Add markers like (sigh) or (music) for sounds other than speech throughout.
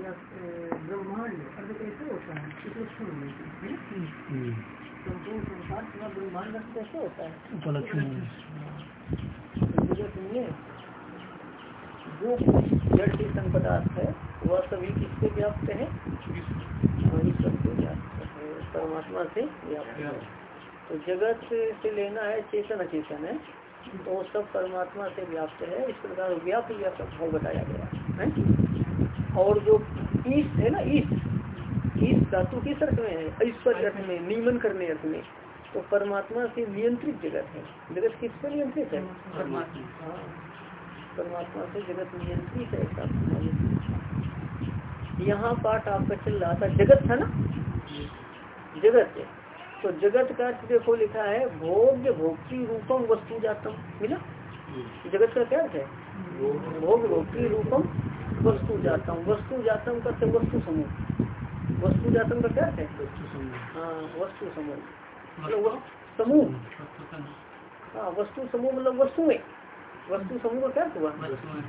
या ब्रह्मांड अर्थ कैसे होता है? संपूर्ण संसार ब्रह्मांड अर्थ कैसे होता है? जगत जो जड़ चेतन पदार्थ है वह सभी किससे है? व्याप्त है परमात्मा से व्याप्त है। तो जगत से लेना है चेतन अचेतन है तो सब परमात्मा से व्याप्त है। इस प्रकार व्याप्त यह सब भाव बताया गया है? और जो ईस्ट है ना ईस्ट ईस्ट धातु किस अर्थ में है ऐश्वर्य अर्थ में नियमन करने अर्थ में तो परमात्मा से नियंत्रित जगत है। जगत किससे नियंत्रित है? परमात्मा। हाँ परमात्मा से जगत नियंत्रित है ऐसा यहाँ पाठ आपका चल रहा था जगत था ना? जगत तो जगत का देखो लिखा है भोग्य भोक्ति रूपम वस्तु जातम। मिला? जगत का क्या अर्थ है? भोग भोक्ति रूपम वस्तु जातम। वस्तु जातम का वस्तु समूह। वस्तु जातम का क्या है? हाँ वस्तु समूह। मतलब समूह। हाँ वस्तु समूह मतलब वस्तुएँ वस्तु समूह का क्या हुआ?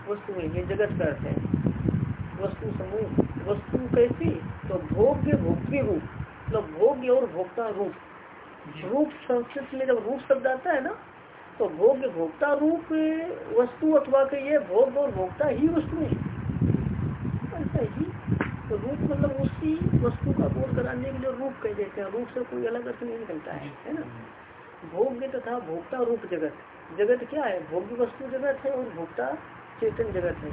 वस्तुएँ ये जगत का अर्थ है। वस्तु समूह। वस्तु कैसी? तो भोग्य भोक्ति रूप। मतलब भोग्य और भोक्ता रूप। रूप संस्कृत में जब रूप शब्द आता है ना तो भोग्य भोक्ता रूप वस्तु अथवा के ये भोग और भोक्ता ही वस्तु ही। तो रूप मतलब उसी वस्तु का बोध कराने के लिए रूप कह देते हैं। रूप से कोई अलग अर्थ नहीं निकलता है है ना? भोग्य तथा भोक्ता रूप जगत। जगत क्या है? भोग्य वस्तु जगत है और भोक्ता चेतन जगत है।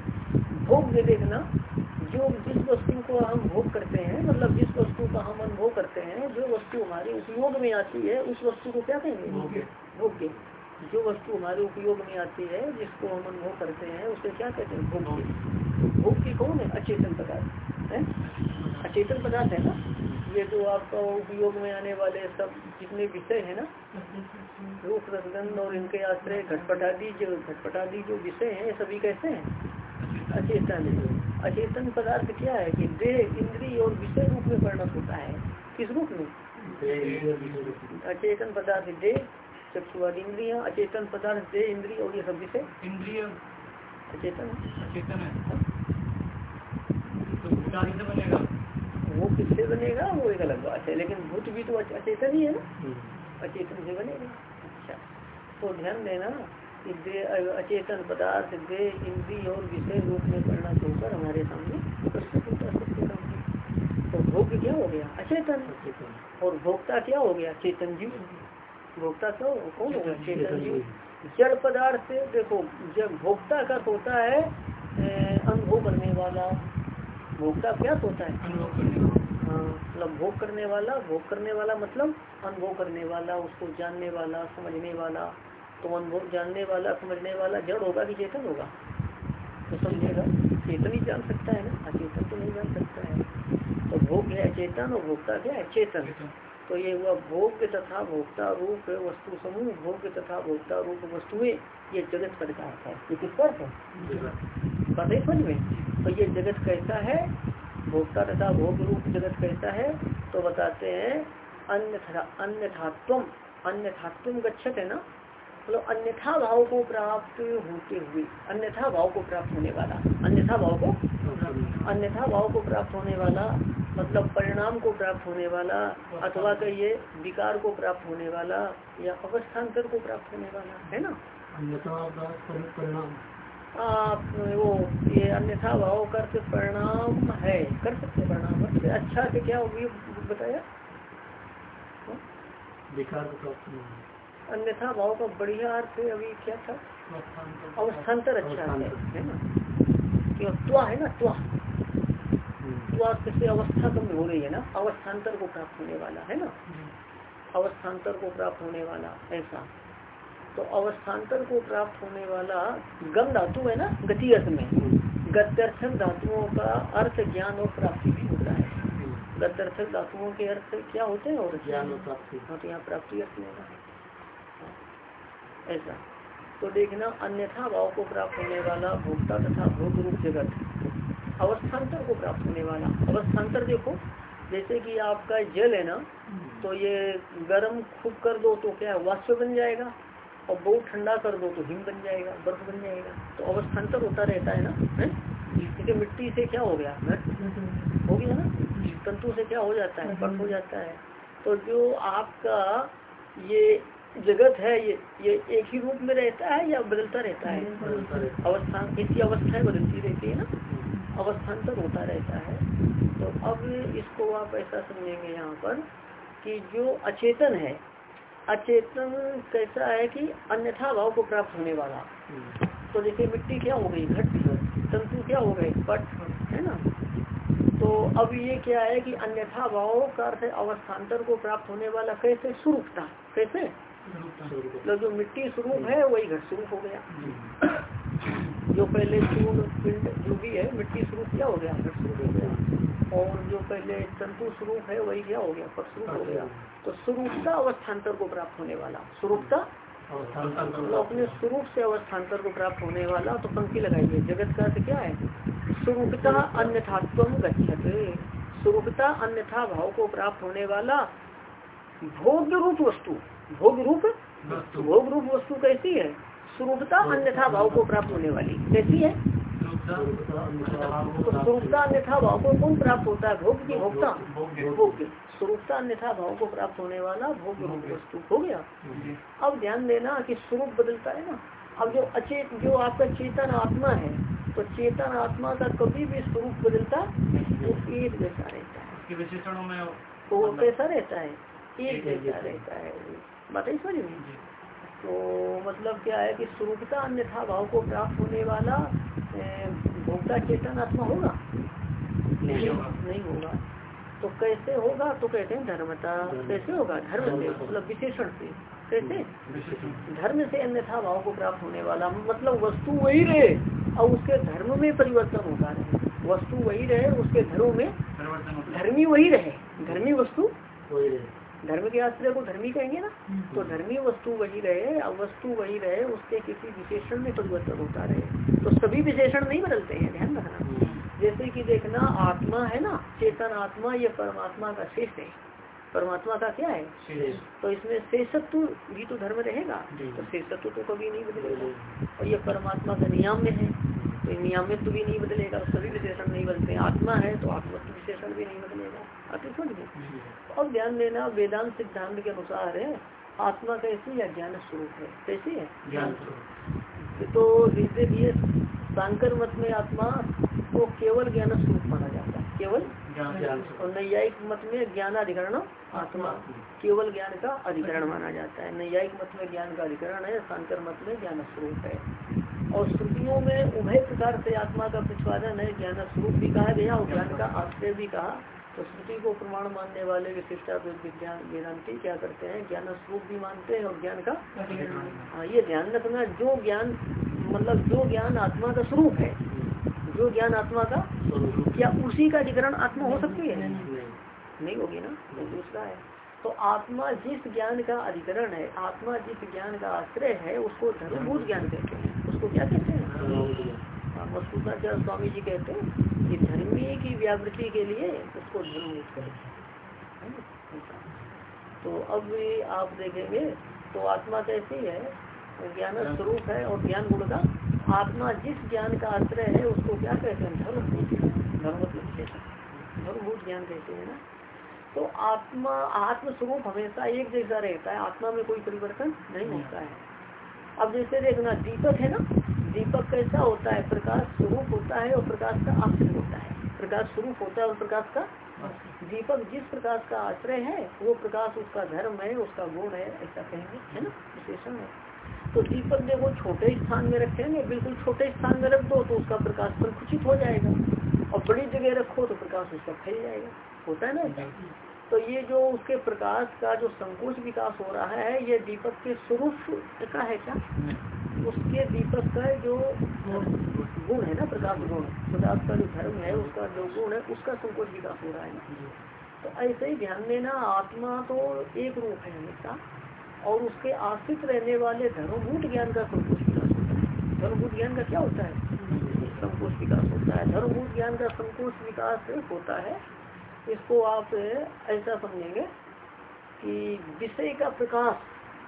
भोग्य देखना जो जिस वस्तु को हम भोग करते हैं मतलब जिस वस्तु का हम अनुभव करते हैं जो वस्तु हमारे उपयोग में आती है उस वस्तु को क्या कहेंगे? भोग्य। जो वस्तु हमारे उपयोग में आती है जिसको हम अनुभव करते हैं उसे क्या कहते हैं? भोग्य। भोग्य कौन है? अचेतन पदार्थ। है। अचेतन पदार्थ है ना? ये जो आपका उपयोग में आने वाले सब जितने विषय है ना रूप रसगंध और इनके आश्रय घटपटादी जो घटपटादी जो विषय है सभी कैसे हैं? अचेतन अचेतन पदार्थ क्या है कि देह इंद्री और विषय रूप में परिणत होता है। किस रूप में? अचेतन पदार्थ देह चक्षुआद इंद्रिया अचेतन पदार्थ देह इंद्री और ये सब विषय? इंद्रिय। अचेतन। अचेतन है। तो बनेगा। वो किससे बनेगा? वो एक अलग बात है। लेकिन भूत भी तो अचेतन ही है ना। अचेतन से बनेगा। अच्छा। तो ध्यान देना अचेतन पदार्थ दे इंद्री और विषय रूप में परिणत होकर हमारे सामने प्रस्तुत होता सबके सामने तो भोग क्या हो गया? अचेतन। और भोक्ता क्या हो गया? चेतन जीव। भोक्ता क्यों कौन होगा? चेतन जीव। जड़ पदार्थ देखो जब भोक्ता का होता है अनुभव करने वाला। भोक्ता क्या होता है? हाँ मतलब भोग करने वाला भोग करने वाला मतलब अनुभव करने वाला उसको जानने वाला समझने वाला तो अनुभव जानने वाला समझने वाला जड़ होगा कि चेतन होगा? तो समझेगा। चेतन ही जान सकता है ना? अचेतन तो नहीं जान सकता है। तो भोग है अचेतन और भोक्ता क्या है? चेतन। तो ये हुआ भोग तथा भोक्ता रूप वस्तु समूह। भोग तथा भोक्ता रूप वस्तुएँ ये जगत का है? ये किस पर है? पता समझ में। तो ये जगत कैसा है? भोक्ता तथा भोग रूप जगत कैसा है? तो बताते हैं अन्य अन्यथात्व अन्यथात्व गच्छत है ना? मतलब अन्यथा भाव को प्राप्त होते हुए, अन्यथा भाव को प्राप्त होने वाला, अन्यथा भाव को अन्यथा भाव को प्राप्त होने वाला मतलब परिणाम को प्राप्त होने वाला, अथवा कहिए, विकार को प्राप्त होने वाला, या अवस्थान्तर को प्राप्त होने वाला, है ना? परिणाम आप वो ये अन्यथा भाव कर परिणाम है। कर सकते परिणाम अच्छा से क्या होगी बताया? विकार अन्यथा भाव का बढ़िया अर्थ अभी क्या था? अवस्थान्तर अच्छा है है ना? क्यों त्वा है ना त्वा। त्वा किसी अवस्था कम हो रही है ना अवस्थान्तर को प्राप्त होने वाला है ना? अवस्थान्तर को प्राप्त होने वाला ऐसा। तो अवस्थान्तर को प्राप्त होने वाला गम धातु है ना गति अर्थ में। गत्यर्थक धातुओं का अर्थ ज्ञान और प्राप्ति भी होता है। गत्यर्थक धातुओं के अर्थ क्या होते हैं और ज्ञान और प्राप्ति। हाँ तो यहाँ प्राप्ति अर्थ लेना है। ऐसा। तो देखना अन्यथा भाव को प्राप्त होने वाला भोक्ता तथा भोग रूप जगत। अवस्थान्तर को प्राप्त होने वाला। अवस्थान्तर देखो जैसे कि आपका जल है ना तो ये गर्म खूब कर दो तो क्या वाष्प बन जाएगा। और बहुत ठंडा कर दो तो हिम बन जाएगा, बर्फ़ बन जाएगा। तो अवस्थान्तर होता रहता है ना? क्योंकि मिट्टी से क्या हो गया हो? गया ना? तंतु से क्या हो जाता है पट हो जाता है। तो जो आपका ये जगत है, ये ये एक ही रूप में रहता है या बदलता रहता है? अवस्थान इसकी अवस्थाएँ बदलती रहती है ना? अवस्थान्तर होता रहता है। तो अब इसको आप ऐसा समझेंगे यहाँ पर कि जो अचेतन है अचेतन कैसा है कि अन्यथा भाव को प्राप्त होने वाला। तो जैसे मिट्टी क्या हो गई? घट तंतु क्या हो गए? पट है ना? तो अब ये क्या है कि अन्यथा भाव का अर्थ अवस्थान्तर को प्राप्त होने वाला कैसे? स्वरूपता। कैसे? मतलब जो मिट्टी स्वरूप है, वही घट स्वरूप हो गया। जो पहले चूर्ण, पिंड जो भी है, मिट्टी स्वरूप क्या हो गया? घट स्वरूप हो गया। और जो पहले तंतु स्वरूप है वही क्या हो गया? पट स्वरूप हो गया। तो स्वरूपता अवस्थान्तर को प्राप्त होने वाला। स्वरूपता? तो अपने स्वरूप से अवस्थान्तर को प्राप्त होने वाला तो पंक्ति लगाइए जगत का अर्थ क्या है? स्वरूपता अन्यथात्व गच्छत। स्वरूपता अन्यथा भाव को प्राप्त होने वाला भोग्य रूप वस्तु। भोग रूप भोग रूप वस्तु कैसी है? स्वरूपता अन्यथा भाव को प्राप्त होने वाली। कैसी है? स्वरूपता अन्यथा भाव को कौन प्राप्त होता है भोग की भोक्ता। भोग्य। स्वरूपता अन्यथा भाव को प्राप्त होने वाला भोग रूप वस्तु हो गया। अब ध्यान देना कि स्वरूप बदलता है ना। अब जो अचेत जो आपका चेतन आत्मा है तो चेतन आत्मा का कभी भी स्वरूप बदलता वो एक जैसा रहता है। विशेषणों में वो कैसा रहता है। एक जैसा रहता है। बताइए समझ तो मतलब क्या है कि स्वरूपता अन्यथा भाव को प्राप्त होने वाला भोक्ता चेतन आत्मा होगा? नहीं नहीं होगा। तो कैसे होगा? तो कहते हैं धर्मता। कैसे होगा? धर्म से मतलब विशेषण से। कैसे? धर्म से अन्यथा भाव को प्राप्त होने वाला। मतलब वस्तु वही रहे और उसके धर्म में परिवर्तन होता रहे। वस्तु वही रहे उसके धर्म में धर्मी वही रहे। धर्मी वस्तु धर्म के आश्रय को धर्मी कहेंगे ना तो धर्मी वस्तु वही रहे अब वस्तु वही रहे उसके किसी विशेषण में परिवर्तन होता रहे। तो सभी विशेषण नहीं बदलते हैं ध्यान रखना। जैसे कि देखना आत्मा है ना चेतन आत्मा ये परमात्मा का शेष है। परमात्मा का क्या है? तो इसमें शेषत्व भी तो धर्म रहेगा। तो शेषत्व तो कभी नहीं बदलेगा। और ये परमात्मा का नियम में है तो नियमित भी नहीं बदलेगा सभी विशेषण नहीं बदलते आत्मा है तो आत्मत्व विशेषण भी नहीं बदलेगा। समझ गए अब ध्यान देना वेदांत सिद्धांत के अनुसार है आत्मा कैसी या ज्ञान स्वरूप है। कैसी है ज्ञान स्वरूप। तो जैसे शांकर मत में आत्मा को केवल ज्ञान स्वरूप माना जाता है। केवल और नैयायिक मत में ज्ञान अधिकरण आत्मा। केवल ज्ञान का अधिकरण माना जाता है। नैयायिक मत में ज्ञान का अधिकरण है शांकर मत में ज्ञान स्वरूप है। और श्रुतियों में उभय प्रकार से आत्मा का प्रतिपादन है ज्ञान स्वरूप भी कहा गया और ज्ञान का आश्रय भी कहा तो श्रुति को प्रमाण मानने वाले विशिष्टा विज्ञान वेदांति क्या करते हैं? ज्ञान स्वरूप भी मानते हैं और ज्ञान का हाँ ये ध्यान रखना जो ज्ञान मतलब जो ज्ञान आत्मा का स्वरूप है जो ज्ञान आत्मा का क्या उसी का अधिकरण आत्मा हो सकती है? नहीं होगी ना तो दूसरा है। तो आत्मा जिस ज्ञान का अधिकरण है आत्मा जिस ज्ञान का आश्रय है उसको धर्मभूत ज्ञान कहते हैं। उसको क्या कहते हैं? हाँ, स्वामी जी कहते हैं? कि धर्मी की व्यावृत्ति के लिए उसको धर्म हैं तो अब आप देखेंगे तो आत्मा कैसी है ज्ञान स्वरूप है और ज्ञान गुण का। आत्मा जिस ज्ञान का आश्रय है उसको क्या कहते हैं? धर्म धर्म धर्मभूत ज्ञान कहते हैं ना। तो आत्मा आत्म स्वरूप हमेशा एक जैसा रहता है। आत्मा में कोई परिवर्तन नहीं होता है। अब जैसे देखना दीपक है ना? दीपक कैसा होता है? प्रकाश स्वरूप होता है और प्रकाश का आश्रय होता है। प्रकाश स्वरूप होता है और प्रकाश का दीपक जिस प्रकाश का आश्रय है, वो प्रकाश उसका धर्म है, उसका गुण है, ऐसा कहेंगे, है ना? विशेषण है। तो दीपक देखो छोटे स्थान में रखेंगे, बिल्कुल छोटे स्थान में रख दो तो उसका प्रकाश संकुचित हो जाएगा। और बड़ी जगह रखो तो प्रकाश उसका फैल जाएगा। होता है ना? तो ये जो उसके प्रकाश का जो संकोच विकास हो रहा है ये दीपक के स्वरूप का है क्या? उसके दीपक का जो गुण है ना प्रकाश गुण प्रकाश का जो धर्म है उसका जो गुण है उसका संकोच विकास हो रहा है ना। तो ऐसे ही ध्यान देना आत्मा तो एक रूप है हमेशा और उसके आश्रित रहने वाले धर्मभूत ज्ञान का संकोच विकास होता है। धर्मभूत ज्ञान का क्या होता है? संकोच विकास होता है। धर्मभूत ज्ञान का संकोच विकास होता है इसको आप ऐसा समझेंगे कि विषय का प्रकाश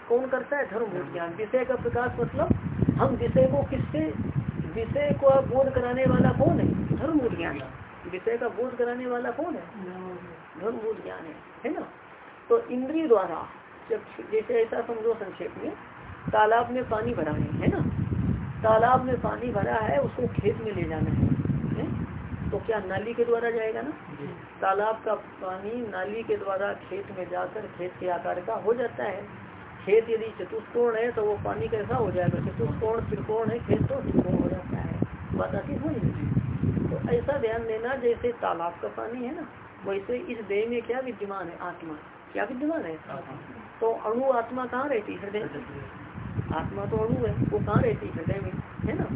कौन करता है? धर्मभूत ज्ञान। विषय का प्रकाश मतलब हम विषय को किससे विषय को बोध कराने वाला कौन है? धर्मभूत ज्ञान। विषय का बोध कराने वाला कौन है? धर्मभूत ज्ञान है है ना? तो इंद्रिय द्वारा जब जैसे ऐसा समझो संक्षेप में तालाब में पानी भरा है है ना? तालाब में पानी भरा है उसको खेत में ले जाना है, है? तो क्या नाली के द्वारा जाएगा ना? तालाब का पानी नाली के द्वारा खेत में जाकर खेत के आकार का हो जाता है। खेत यदि चतुष्कोण है तो वो पानी कैसा हो जाएगा? चतुष्कोण त्रिकोण है खेत तो त्रिकोण हो जाता है। बात आती समझ तो ऐसा ध्यान देना जैसे तालाब का पानी है ना वैसे इस देह में क्या विद्यमान है? आत्मा। क्या विद्यमान है? तो अणु आत्मा कहाँ रहती है? हृदय आत्मा तो अणु है वो कहाँ रहती है? हृदय में। है ना?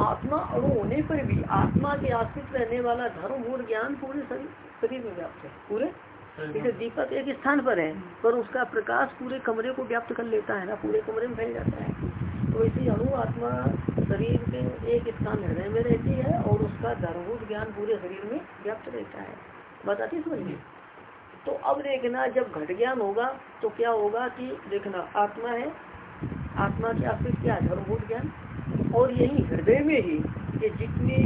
आत्मा अणु होने पर भी आत्मा के आश्रित रहने वाला धर्म मूल ज्ञान पूरे शरीर में व्याप्त है। पूरे? जैसे दीपक एक स्थान पर है पर उसका प्रकाश पूरे कमरे को व्याप्त कर लेता है ना पूरे कमरे में फैल जाता है। तो ऐसे अणु आत्मा शरीर के एक स्थान हृदय में रहती है और उसका धर्मभूत ज्ञान पूरे शरीर में व्याप्त रहता है। बताती समझिए? तो अब देखना जब घट ज्ञान होगा तो क्या होगा कि देखना आत्मा है। आत्मा के आश्रित क्या धर्मभूत ज्ञान। और यही हृदय में ही ये जितनी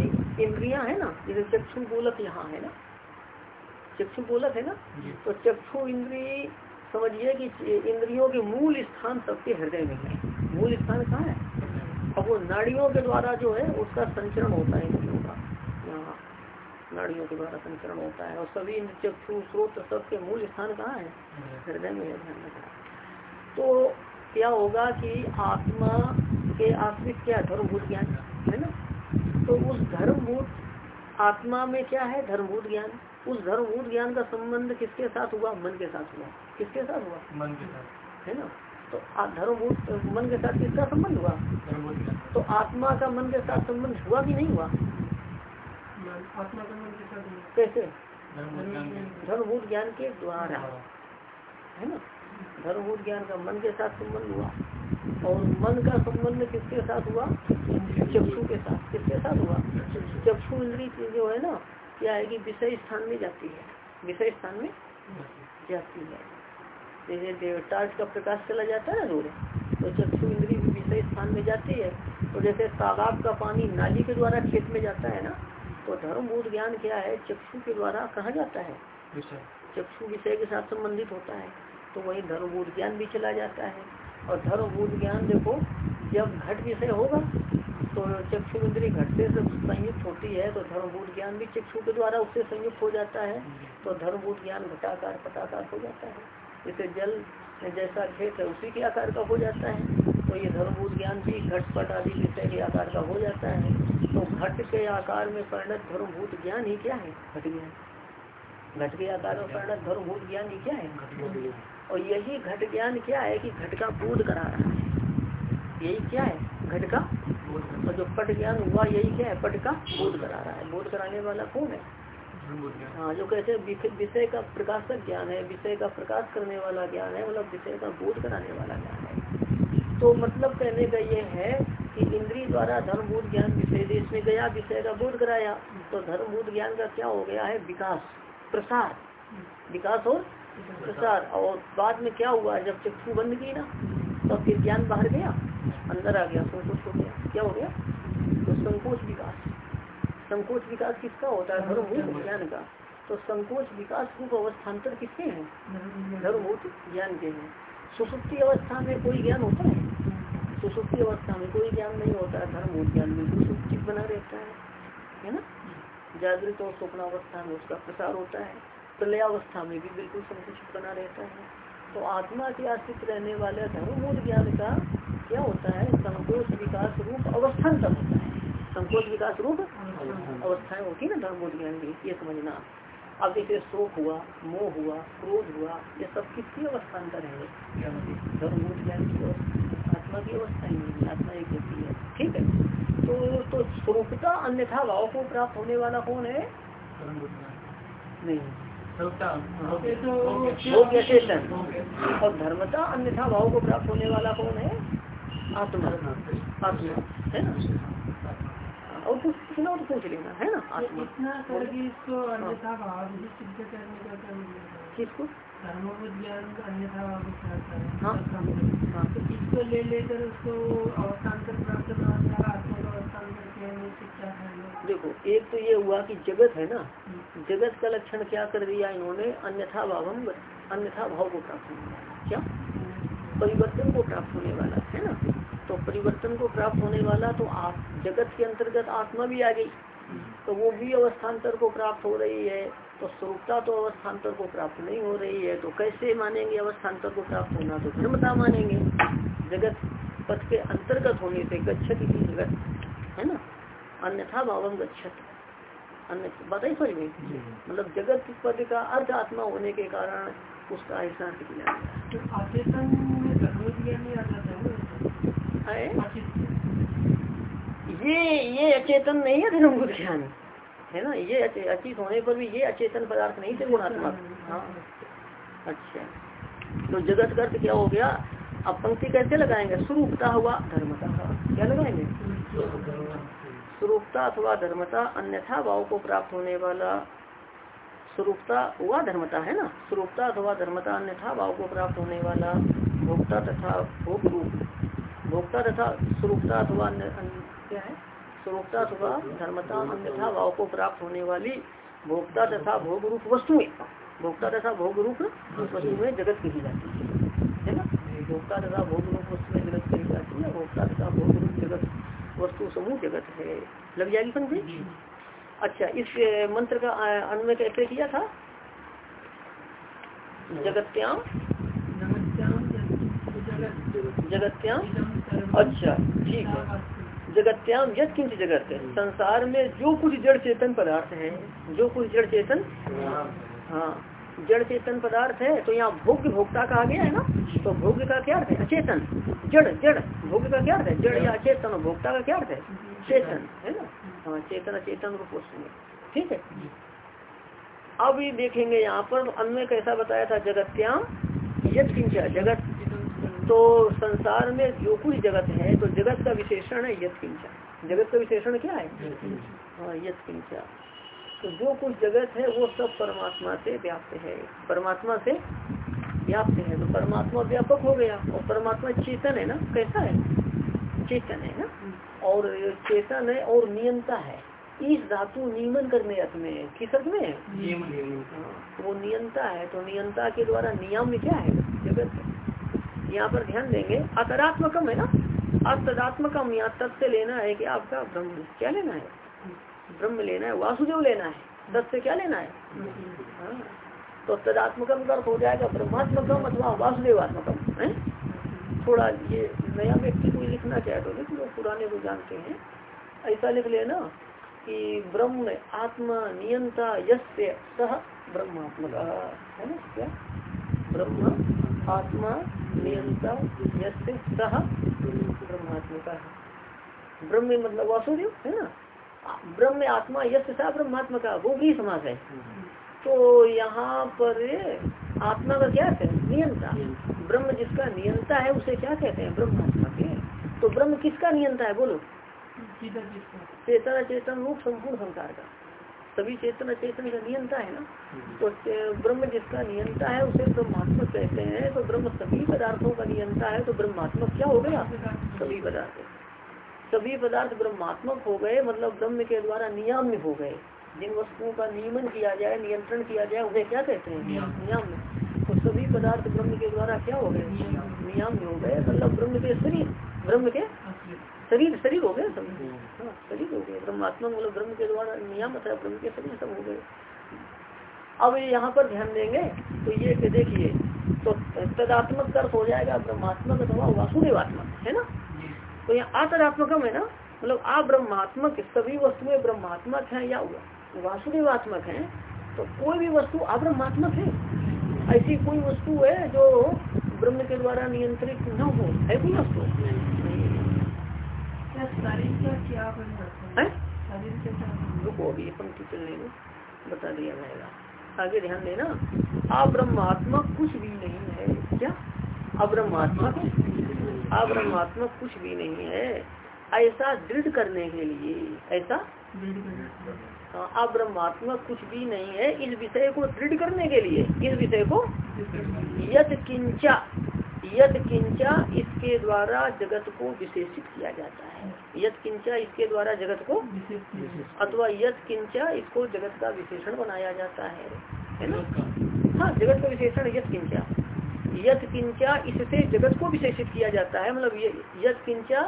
इंद्रियाँ है ना जैसे चक्षु गोलक यहाँ है ना चक्षु गोलक है ना तो चक्षु इंद्रिय समझिए कि इंद्रियों के मूल स्थान सबके हृदय में है। मूल स्थान कहाँ है? अब वो नाड़ियों के द्वारा जो है उसका संचरण होता है इंद्रियों का। यहाँ नाड़ियों के द्वारा संचरण होता है और सभी चक्षु स्रोत सबके मूल स्थान कहाँ है? हृदय में है ध्यान रखना तो क्या होगा कि आत्मा के आश्रित क्या धर्मभूत ज्ञान है ना? तो उस धर्मभूत आत्मा में क्या है? धर्मभूत ज्ञान उस धर्मभूत ज्ञान का संबंध किसके साथ हुआ? मन के साथ हुआ। किसके साथ हुआ? मन के साथ। है ना? तो धर्मभूत मन के साथ किसका संबंध हुआ? तो आत्मा का मन के साथ संबंध हुआ कि नहीं हुआ? आत्मा का मन के साथ कैसे? धर्मभूत धर्मभूत ज्ञान के द्वारा। है। ना? धर्मभूत ज्ञान का मन के साथ संबंध हुआ। और मन का संबंध किसके साथ हुआ? चक्षु के साथ। किसके साथ हुआ? चक्षु इंद्री जो है ना क्या है कि विषय स्थान में जाती है। विषय स्थान में जाती है। जैसे देवटाज का प्रकाश चला जाता है ना दूर तो चक्षु इंद्री भी विषय स्थान में जाती है। तो जैसे तालाब का पानी नाली के द्वारा खेत में जाता है ना तो धर्म धर्मभूत ज्ञान क्या है? चक्षु के द्वारा कहा जाता है। चक्षु विषय के साथ संबंधित होता है। तो वही धर्मभूत ज्ञान भी चला जाता है। और धर्म धर्मभूत ज्ञान देखो जब घट विषय होगा तो चक्षु इंद्री घट से जब संयुक्त होती है तो धर्मभूत ज्ञान भी चक्षु के द्वारा उससे संयुक्त हो जाता है तो धर्मभूत ज्ञान घटाकार पटाकार हो जाता है। जैसे जल जैसा खेत है उसी के आकार का हो जाता है। तो ये धर्मभूत ज्ञान भी घटपट आदि विषय के आकार का हो जाता है। तो घट के आकार में परिणत धर्मभूत ज्ञान ही क्या है? घट ज्ञान घट के आकार में परिणत धर्मभूत ज्ञान ही क्या है? और यही घट ज्ञान क्या है कि घट का बोध करा रहा है? यही क्या है? घट का और जो पट ज्ञान हुआ यही क्या है? पट का बोध करा रहा है। बोध कराने वाला कौन है? हाँ जो कहते हैं विषय का प्रकाशक ज्ञान है विषय का प्रकाश करने वाला ज्ञान है मतलब विषय का बोध कराने वाला ज्ञान है। तो मतलब कहने का ये है कि इंद्री द्वारा धर्मभूत ज्ञान विषय देश में गया विषय का बोध कराया। तो धर्म धर्मभूत ज्ञान का क्या हो गया है? विकास प्रसार। विकास और प्रसार और बाद में क्या हुआ, जब चक्षु बंद की ना तो फिर ज्ञान बाहर गया, अंदर आ गया संकोच हो गया। क्या हो गया? तो संकोच विकास। संकोच विकास किसका होता है? धर्मभूत ज्ञान का। तो संकोच विकास रूप अवस्थान्तर किसके हैं? धर्मभूत ज्ञान के हैं। सुसुप्ति अवस्था में कोई ज्ञान होता है? सुसुप्ति अवस्था में कोई ज्ञान नहीं होता है, धर्मभूत ज्ञान में। सुसुप्ति बना रहता है है ना? जागृत और स्वप्नावस्था में उसका प्रसार होता है। प्रलयावस्था में भी बिल्कुल संकुचित बना रहता है। तो आत्मा के आश्रित रहने वाले धर्ममूल ज्ञान का क्या होता है? संकोच विकास रूप अवस्थान तक होता है। संकोच विकास रूप अवस्थाएँ होती है ना धर्ममूल ज्ञान की ये समझना। अब जैसे शोक हुआ मोह हुआ क्रोध हुआ ये सब किसकी अवस्थान्तर है? धर्ममूल ज्ञान की आत्मा की अवस्था ही नहीं आत्मा एक होती है। ठीक है? तो तो स्वरूपता अन्यथा भाव को प्राप्त होने वाला कौन है? नहीं। तो वो चेतन और धर्मता अन्यथा भाव को प्राप्त होने वाला कौन है? आत्मा। आत्मा। है ना? और कुछ पूछना तो पूछ लेना है ना? आत्मा। इतना करके इसको अन्यथा भाव सिद्ध करने का मतलब किसको? हाँ? हाँ। तो इसको ले लेकर उसको अवस्थान्तर प्राप्त करना है। देखो एक तो ये हुआ कि जगत है ना? जगत का लक्षण क्या कर दिया इन्होंने? अन्यथा भावम अन्यथा भाव को प्राप्त होने वाला। क्या? परिवर्तन को प्राप्त होने वाला, है ना? तो परिवर्तन को प्राप्त होने वाला तो आप, जगत के अंतर्गत आत्मा भी आ गई। तो वो भी अवस्थान्तर को प्राप्त हो रही है तो स्वरूपता तो अवस्थान्तर को प्राप्त नहीं हो रही है तो कैसे मानेंगे अवस्थान्तर को प्राप्त होना? तो धर्मता मानेंगे। जगत पथ के अंतर्गत होने से गच्छत की जगत, है ना? अन्यथा भावम गच्छत। अन्य बताइए समझ में मतलब जगत पद का अर्थ आत्मा होने के कारण उसका ऐसा अर्थ किया तो है। है? ये ये अचेतन नहीं है धर्म बुद्ध ज्ञान। है ना? ये अचीत होने पर भी ये अचेतन पदार्थ नहीं थे गुणात्मक। हाँ। अच्छा। तो जगत का अर्थ क्या हो गया? अब पंक्ति कैसे लगाएँगे? स्वरूपता हुआ धर्मता। क्या लगाएँगे? स्वरूपता अथवा धर्मता अन्यथा भाव को प्राप्त होने वाला स्वरूपता हुआ धर्मता, है ना? स्वरूपता अथवा धर्मता अन्यथा भाव को प्राप्त होने वाला भोक्ता तथा भोग रूप। भोक्ता तथा स्वरूपता अथवा क्या है? स्वरूपता अथवा धर्मता अन्यथा भाव को प्राप्त होने वाली भोक्ता तथा भोग रूप वस्तुएँ। भोक्ता तथा भोग रूप वस्तुएँ जगत कही जाती है ना? भोक्ता तथा भोग रूप वस्तुएँ जगत कही जाती है भोक्ता तथा भोग रूप जगत वस्तु समूह जगत है। लग जाएगी पंक्ति अच्छा इस मंत्र का अन्वय कैसे किया था? जगत्याम जगत्याम अच्छा ठीक है। जगत्याम यद किंच जगत है। संसार में जो कुछ जड़ चेतन पदार्थ है जो कुछ जड़ चेतन हाँ जड़ चेतन पदार्थ है तो यहाँ भोग्य भोक्ता कहा गया है ना? तो भोग्य का क्या अर्थ है? अचेतन। जड़ जड़, भोग्य का क्या अर्थ है? जड़ या अचेतन भोक्ता का क्या अर्थ है? चेतन, है ना? हाँ चेतन, अचेतन को वस्तु ठीक है? अब ये देखेंगे यहाँ पर अन्य कैसा बताया था? जगत्याम यद किंच जगत। तो संसार में जो कुछ जगत है तो जगत का विशेषण है यथ किंचा जगत का विशेषण क्या है? हाँ यथ किंचा तो जो कुछ जगत है वो सब परमात्मा से व्याप्त है। परमात्मा से व्याप्त है तो परमात्मा व्यापक हो गया। और परमात्मा चेतन है ना? कैसा है? चेतन है ना? और चेतन है और नियंता है। इस धातु नियमन करने अर्थ में किस अर्थ में? है हाँ, वो नियंता है। तो नियंता के द्वारा नियम में क्या है? जगत है। यहाँ पर ध्यान देंगे अतरात्मकम है ना? अतदात्मकम यहाँ तत् से लेना है कि आपका ब्रह्म। क्या लेना है? ब्रह्म लेना है, वासुदेव लेना है तत् से क्या लेना है? हाँ। तो तदात्मकम का अर्थ हो जाएगा, ब्रह्मात्मकम अथवा वासुदेवात्मकम, है? थोड़ा ये नया व्यक्ति को लिखना चाहे तो लिख लो, पुराने को जानते हैं। ऐसा लिख लेना कि ब्रह्म आत्मा नियंता यस्य सह ब्रह्मात्मक, है ना? क्या? ब्रह्म आत्मा नियंता यस्य सह ब्रह्मात्मक। ब्रह्म मतलब वासुदेव, है ना? ब्रह्म आत्मा यश सा ब्रह्मात्मा का, वो भी समास है। तो यहाँ पर आत्मा का क्या है? नियंता। ब्रह्म जिसका नियंता है, उसे क्या कहते हैं? ब्रह्मात्मा के। तो ब्रह्म किसका नियंता है? बोलो। चेतन चेतन रूप संपूर्ण संसार का। सभी चेतन अचेतन का नियंता है ना। तो ब्रह्म जिसका नियंता है, उसे ब्रह्मात्मक कहते हैं। तो ब्रह्म सभी पदार्थों का नियंता है तो ब्रह्मात्मक क्या हो गया? सभी पदार्थ। सभी पदार्थ ब्रह्मात्मक हो गए मतलब ब्रह्म के द्वारा नियम हो गए। जिन वस्तुओं का नियमन किया जाए नियंत्रण किया जाए उन्हें क्या कहते हैं? नियम तो सभी पदार्थ ब्रह्म के द्वारा क्या हो गए? नियम हो गए मतलब ब्रह्म के शरीर ब्रह्म के शरीर शरीर हो गए सब। हाँ शरीर हो गया ब्रह्मात्मा मतलब ब्रह्म के द्वारा नियामत है ब्रह्म के शरीर सब हो गए। अब यहाँ पर ध्यान देंगे तो ये देखिए तो तदात्मक अर्थ हो जाएगा ब्रह्मात्मक अथवा वासुदेवात्मक है ना? तो यहाँ अतदात्मकम है ना? मतलब अब्रह्मात्मक सभी वस्तुएँ ब्रह्मात्मक है या वासुदेवात्मक है तो कोई भी वस्तु अब्रह्मात्मक है। ऐसी कोई वस्तु है जो ब्रह्म के द्वारा नियंत्रित न हो। है कोई वस्तु? रुको अभी पंक्ति चलने में बता दिया जाएगा। आगे ध्यान देना। अब्रह्मात्मक कुछ भी नहीं है। क्या? अब्रह्मात्मक अब्रह्मात्मक कुछ भी नहीं है। ऐसा दृढ़ करने के लिए ऐसा? हाँ, अब्रह्मात्मक कुछ भी नहीं है इस विषय को दृढ़ करने के लिए। इस विषय को? यद किंचा यद किंचा इसके द्वारा जगत को विशेषित किया जाता है। यद किंचा इसके द्वारा जगत को? अथवा यद किंचा इसको जगत का विशेषण बनाया जाता है। है ना? हाँ जगत का विशेषण यद किंचा। यद किंचा इससे जगत को विशेषित किया जाता है मतलब ये किंचा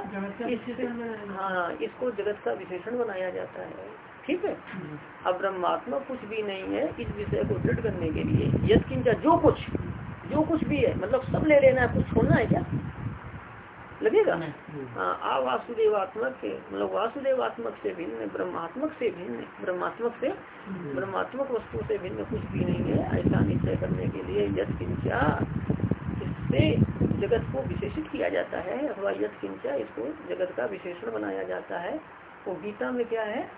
हाँ। इसको जगत का विशेषण बनाया जाता है। ठीक है? अब ब्रह्मात्मा कुछ भी नहीं है इस विषय को दृढ़ करने के लिए। यद किंचा जो कुछ जो कुछ भी है मतलब सब ले लेना है कुछ छोड़ना है क्या? लगेगा? हाँ आ वासुदेवात्मक मतलब वासुदेवात्मक से भिन्न ब्रह्मात्मक से भिन्न ब्रह्मात्मक से ब्रह्मात्मक वस्तु से भिन्न कुछ भी नहीं है ऐसा निश्चय करने के लिए यद किंचा इससे जगत को विशेषित किया जाता है अथवा यद किंचा इसको जगत का विशेषण बनाया जाता है। वो तो गीता में क्या है?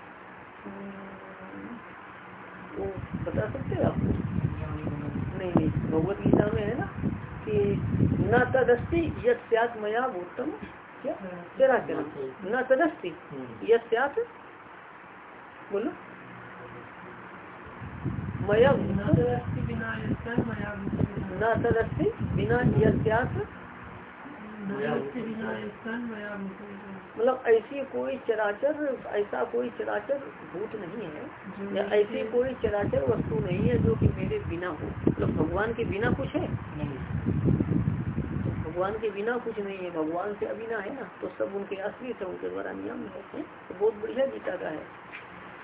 वो बता सकते हैं आप? नहीं नहीं भगवत गीता में है ना कि न तदस्ति यद मया भूतम क्या? तेरा न तदस्ति यद बोलो। मया न बिना मतलब ऐसी कोई चराचर ऐसा कोई चराचर भूत नहीं है या ऐसी कोई चराचर वस्तु नहीं है जो कि मेरे बिना हो। मतलब भगवान के बिना कुछ है? भगवान के बिना कुछ नहीं है भगवान से अबिना है ना तो सब उनके आश्रित है उनके द्वारा नियम है। तो बहुत बढ़िया गीता का है।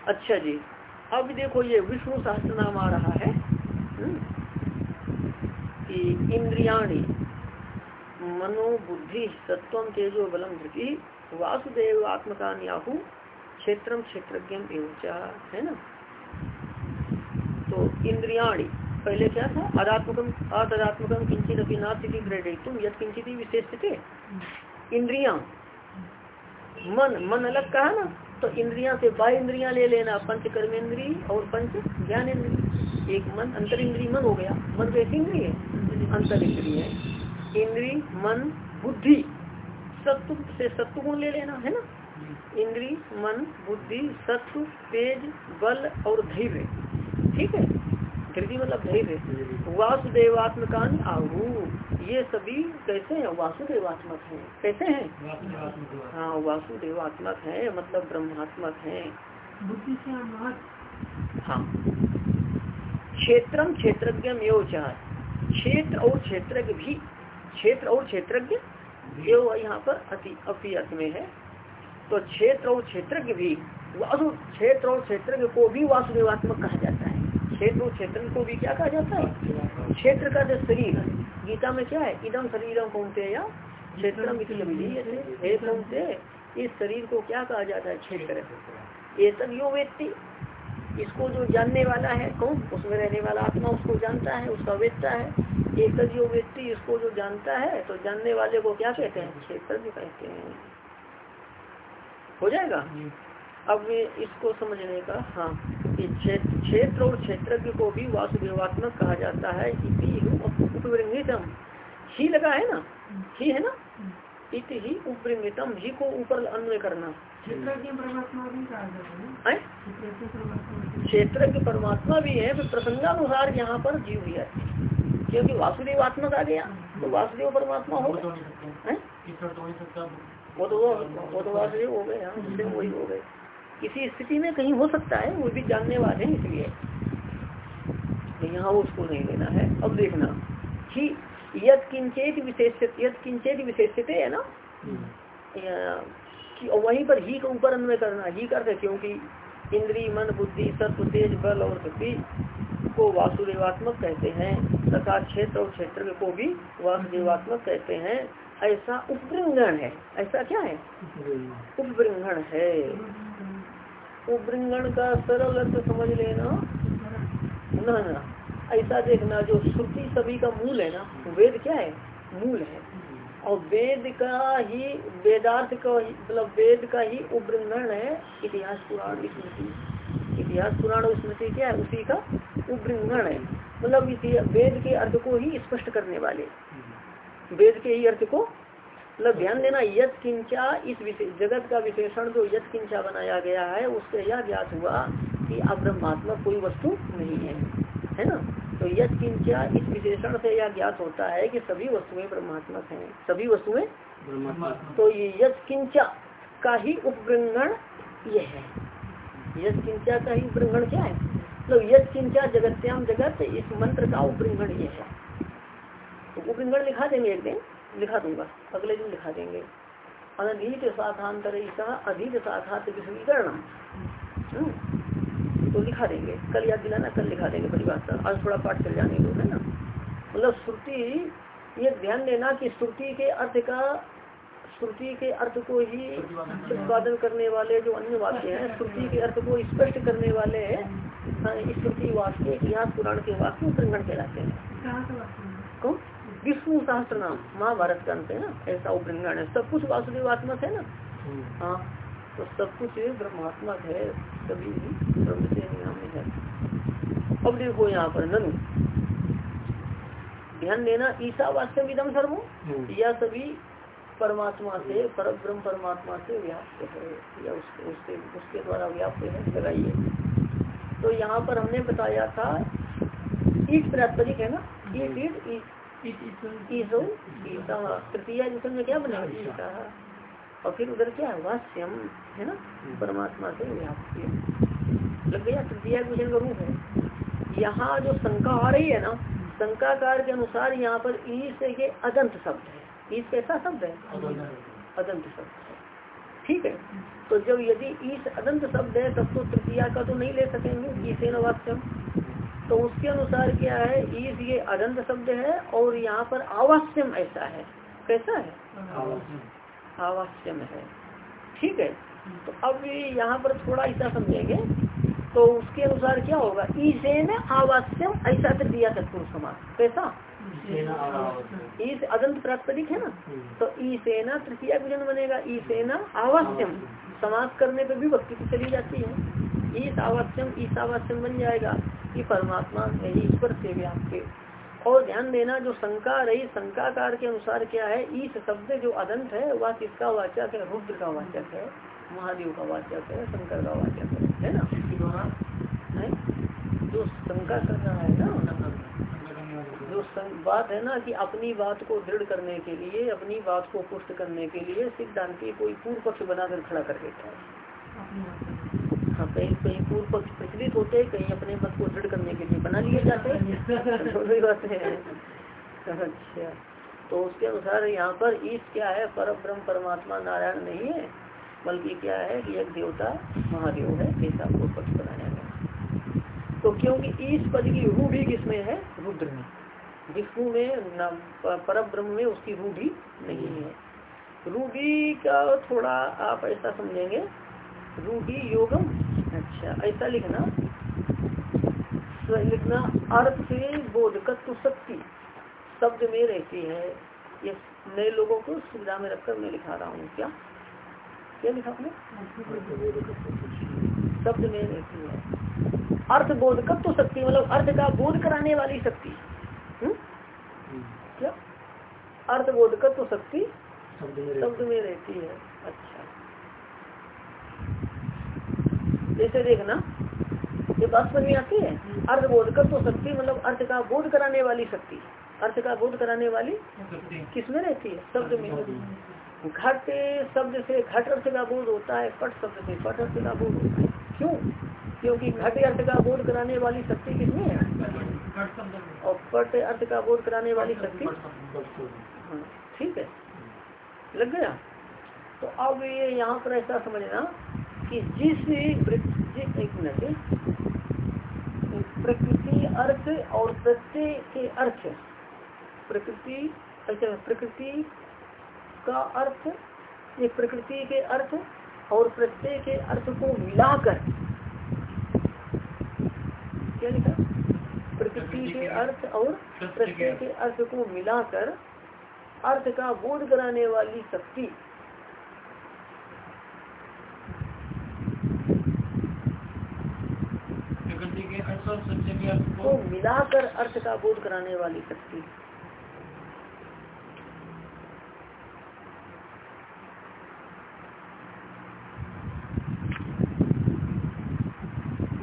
अच्छा जी अब देखो ये विष्णु शास्त्र नाम आ रहा है। हम्म, कि इंद्रियाणी मनोबुद्धि सत्व तेजो बलम धृति वासुदेव आत्मका याहु क्षेत्रम क्षेत्रज्ञ है ना? तो इंद्रियाणी पहले क्या था? अदात्मकम अतदात्मकम किंचित अभी नास्ती ग्रेडितुम यद किंचित विशेष थे इंद्रिया मन मन अलग कहा ना? तो इंद्रिया से बाय इंद्रिया ले लेना पंच कर्मेंद्री और पंच ज्ञान इंद्री एक मन अंतर इंद्री मन हो गया। मन कैसी इंद्री है अंतर इंद्री है। इंद्री मन, बुद्धि, सत्व से सत्व गुण ले लेना, है ना? इंद्री मन, बुद्धि, सत्व, तेज, बल और धैर्य। ठीक है? धृति मतलब धैर्य वासुदेवात्मकान आहू। ये सभी कैसे हैं? वासुदेवात्मक हैं। कैसे हैं? हाँ वासुदेवात्मक है मतलब ब्रह्मात्मक है। हाँ। क्षेत्रम क्षेत्रज्ञ क्षेत्र और क्षेत्रज्ञ भी क्षेत्र और क्षेत्रज्ञ ये यहाँ पर अति अपी अर्थ में है। तो क्षेत्र और क्षेत्रज्ञ भी वासु क्षेत्र और क्षेत्रज्ञ को भी वासुदेवात्मक कहा जाता है। क्षेत्र क्षेत्र को भी क्या कहा जाता है? क्षेत्र का जो शरीर, गीता में क्या है? इदम शरीरम कौनते या क्षेत्र हे इस शरीर को क्या कहा जाता है? क्षेत्र। ये सब यो व्यक्ति, इसको जो जानने वाला है, कौन? उसमें रहने वाला आत्मा उसको जानता है, उसका वेदता है। एक जो व्यक्ति इसको जो जानता है तो जानने वाले को क्या कहते हैं? क्षेत्र भी कहते हैं। हो जाएगा? अब इसको समझने का हाँ। क्षेत्र और क्षेत्रज्ञ को भी वासुदेवात्मक कहा जाता है उपवृंगितम ही लगा है ना? ही है ना? इत ही उपवृंगितम ही को ऊपर अन्वय करना। क्षेत्र के परमात्मा भी। है प्रसंगानुसार यहाँ पर जीव भी है। क्योंकि वासुदेव आत्मा आ गया तो वासुदेव परमात्मा हो गए। वो तो वो तो वासुदेव हो गए हाँ वही हो गए। किसी स्थिति में कहीं हो सकता है वो भी जानने वाले हैं इसलिए। यहाँ उसको नहीं लेना है। अब देखना कि यद किंचेत विशेष यद किंचेत विशेषते है ना? कि वहीं पर ही के ऊपर अन्वय करना ही करते क्योंकि इंद्री मन बुद्धि सत्व तेज बल और शक्ति को वासुदेवात्मक कहते हैं तथा क्षेत्र और क्षेत्र को भी वासुदेवात्मक कहते हैं। ऐसा उपृंगण है। ऐसा क्या है? उपृंगण है। उपृंगण का सरल अर्थ समझ लेना। ना ना, ऐसा देखना, जो श्रुति सभी का मूल है ना, वेद क्या है? मूल है। और वेद का ही, वेदार्थ का मतलब वेद का ही उपृंगण है इतिहास पुराण स्मृति। इतिहास पुराण स्मृति क्या है? उसी का उपृंगण है। मतलब वेद के अर्थ को ही स्पष्ट करने वाले। वेद के ही अर्थ को मतलब ध्यान देना यद किंचा इस जगत का विशेषण जो यद किंचा बनाया गया है उससे यह ज्ञात हुआ कि अब ब्रह्मात्मा कोई वस्तु नहीं है। है ना? तो यद किंचा इस विशेषण से यह ज्ञात होता है कि सभी वस्तुएँ ब्रह्मात्मक हैं। सभी वस्तुएँ? तो ये यद किंचा का ही उपग्रहण ये है। यद किंचा का ही उपग्रहण क्या है? तो यद किंचा जगत्याम जगत इस मंत्र का उपग्रहण ये है। तो उपग्रहण लिखा देंगे एक दिन। लिखा दूँगा अगले दिन लिखा देंगे। अनधीत साधांतर अधिक साधात विश्वीकरण तो लिखा देंगे। कल याद दिलाना कल लिखा देंगे परिभाषा आज थोड़ा पाठ चल जाने दो है ना? मतलब श्रुति ये ध्यान देना कि श्रुति के अर्थ का श्रुति के अर्थ को ही उत्पादन करने वाले जो अन्य वाक्य हैं श्रुति के अर्थ को स्पष्ट करने वाले हाँ, श्रुति वाक्य इतिहास पुराण के वाक्य उपरंगण कहलाते हैं? कौन? विष्णु शास्त्र नाम महाभारत का अंत है ना ऐसा उपरंगण है। सब कुछ वासुदेवात्मक है ना? हाँ तो सब कुछ ब्रह्मात्मक है सभी ब्रह्म से नियम है। अब देखो यहाँ पर ननु। ध्यान देना ईसा वास्तव इदम सर्वो हम्म। या सभी परमात्मा से पर ब्रह्म परमात्मा से व्याप्त है या उसके उसके उसके द्वारा व्याप्त है लगाइए। तो यहाँ पर हमने बताया था ईट प्रातपदिक है ना? ईट ईट ईसा तृतीय में क्या बनेगा और फिर उधर क्या है वास्यम है ना? हम्म। परमात्मा से व्याप्य लग गया तृतीय विषय का रूप है। यहाँ जो शंका आ रही है ना शंकाकार के अनुसार यहाँ पर ईस ये अदंत शब्द है। ईस कैसा शब्द है? अदंत। शब्द है। ठीक है? तो जब यदि ईस अदंत शब्द है तब तो तृतीया का तो नहीं ले सकेंगे ईसे नवास्यम तो उसके अनुसार क्या है? ईद ये अदंत शब्द है और यहाँ पर आवास्यम ऐसा है। कैसा है? आवास्यम। है। ठीक है? तो अब यहाँ पर थोड़ा ऐसा समझेंगे। तो उसके अनुसार क्या होगा? ईसेन आवास्यम ऐसा तो दिया तत्पुरुष समाज। कैसा? ईस अदंत प्रास्पदिक है ना? तो ईसेना तृतीय विजन बनेगा। ईसेना आवास्यम। समाज करने पे भी भक्ति चली जाती है। ईस आवास्यम बन जाएगा कि परमात्मा ईश्वर से व्याप्त और ध्यान देना, जो शंका रही, शंकाकार के अनुसार क्या है? ईस शब्द जो अदंत है, वह किसका वाचक है? रुद्र का वाचक है, महादेव का वाचक है, शंकर का वाचक है है ना? है? जो शंका कर रहा है ना, जो बात है ना कि अपनी बात को दृढ़ करने के लिए, अपनी बात को पुष्ट करने के लिए सिद्धांति कोई पूर्व पक्ष बनाकर खड़ा कर देता है। हाँ कहीं कहीं पूर्व पक्ष प्रचलित होते हैं कहीं अपने मत को दृढ़ करने के लिए बना लिए जाते। (laughs) हैं बातें अच्छा। तो उसके अनुसार यहाँ पर ईश क्या है? पर ब्रह्म परमात्मा नारायण नहीं है बल्कि क्या है कि एक देवता महादेव है ऐसा पूर्व पक्ष बनाया गया तो क्योंकि ईश पद की रू भी किसमें है? रुद्र में। विष्णु में पर ब्रह्म में उसकी रू भी नहीं है। रूढ़ी का थोड़ा आप ऐसा समझेंगे रूढ़ी योगम। अच्छा ऐसा लिखना। लिखना अर्थ से बोधकत्व शक्ति शब्द में रहती है। ये नए लोगों को सुविधा में रखकर मैं लिखा रहा हूँ। क्या? क्या लिखा आपने? शब्द में रहती है। अर्थ बोधकत्व शक्ति मतलब अर्थ का बोध कराने वाली शक्ति। हम्म? क्या? अर्थ बोधकत्व शक्ति शब्द में रहती है। अच्छा। जैसे देखना। ये बात समझ में आती है? अर्थ बोध कर तो शक्ति मतलब अर्थ का बोध कराने वाली शक्ति। अर्थ का बोध कराने वाली किसमें रहती है? शब्द में। घट शब्द से घट अर्थ का बोध होता है पट शब्द से पट अर्थ का बोध होता है। क्यों? क्योंकि घट अर्थ का बोध कराने वाली शक्ति किसमें है? और पट अर्थ का बोध कराने वाली शक्ति? हाँ, ठीक है। लग गया? तो अब ये यहाँ पर ऐसा समझना कि जिस एक मिनट प्रकृति अर्थ और प्रत्यय के अर्थ। प्रकृति अच्छा प्रकृति का अर्थ ये प्रकृति के अर्थ और प्रत्यय के अर्थ को मिलाकर क्या लिखा? प्रकृति के अर्थ और प्रत्यय के अर्थ को मिलाकर अर्थ का बोध कराने वाली शक्ति। तो मिलाकर अर्थ का बोध कराने वाली शक्ति।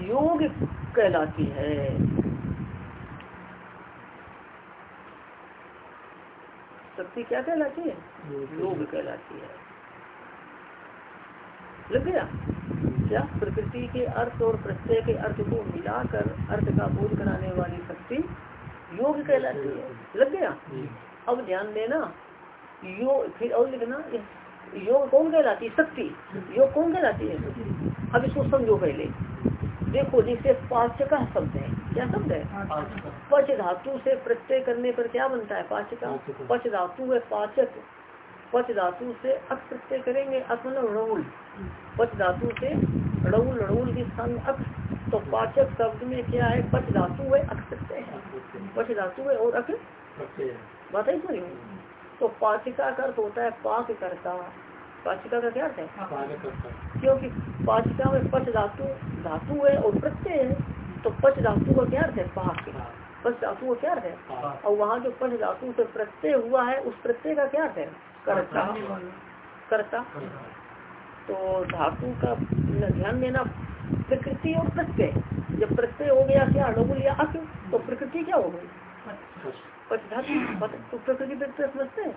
योग कहलाती है। शक्ति क्या कहलाती है? योग कहलाती है। लग गया। क्या प्रकृति के अर्थ और प्रत्यय के अर्थ को मिलाकर अर्थ का बोध कराने वाली शक्ति योग कहलाती है? लग गया? अब ध्यान देना योग फिर और लिखना योग कौन कहलाती है? शक्ति। योग कौन कहलाती है? अब इसको समझो पहले। देखो जिससे पाच्य का शब्द है। क्या शब्द है? पच धातु से प्रत्यय करने पर क्या बनता है? पाच्य का? पच धातु है पाचक। पच धातु से अक प्रत्यय करेंगे अक मतलब रउल। पच धातु से रउल रउल के स्थान में अक। तो पाचक शब्द में क्या है? पच धातु है अक प्रत्यय है। पच धातु है और अक बात है। सुनिए तो पाचिका का अर्थ होता है पाक करता पाचिका का क्या अर्थ है? क्योंकि पाचिका में पच धातु धातु है और प्रत्यय है। तो पच धातु का क्या अर्थ है? पाक। पच धातु का क्या अर्थ है? और वहाँ जो पच धातु से प्रत्यय हुआ है उस प्रत्यय का क्या अर्थ है? करता। करता। तो धातु का ध्यान देना प्रकृति और प्रत्यय। जब प्रत्यय हो गया क्या अणुगुल या अक तो प्रकृति क्या हो गई? धातु तो प्रकृति प्रत्यय समझते हैं।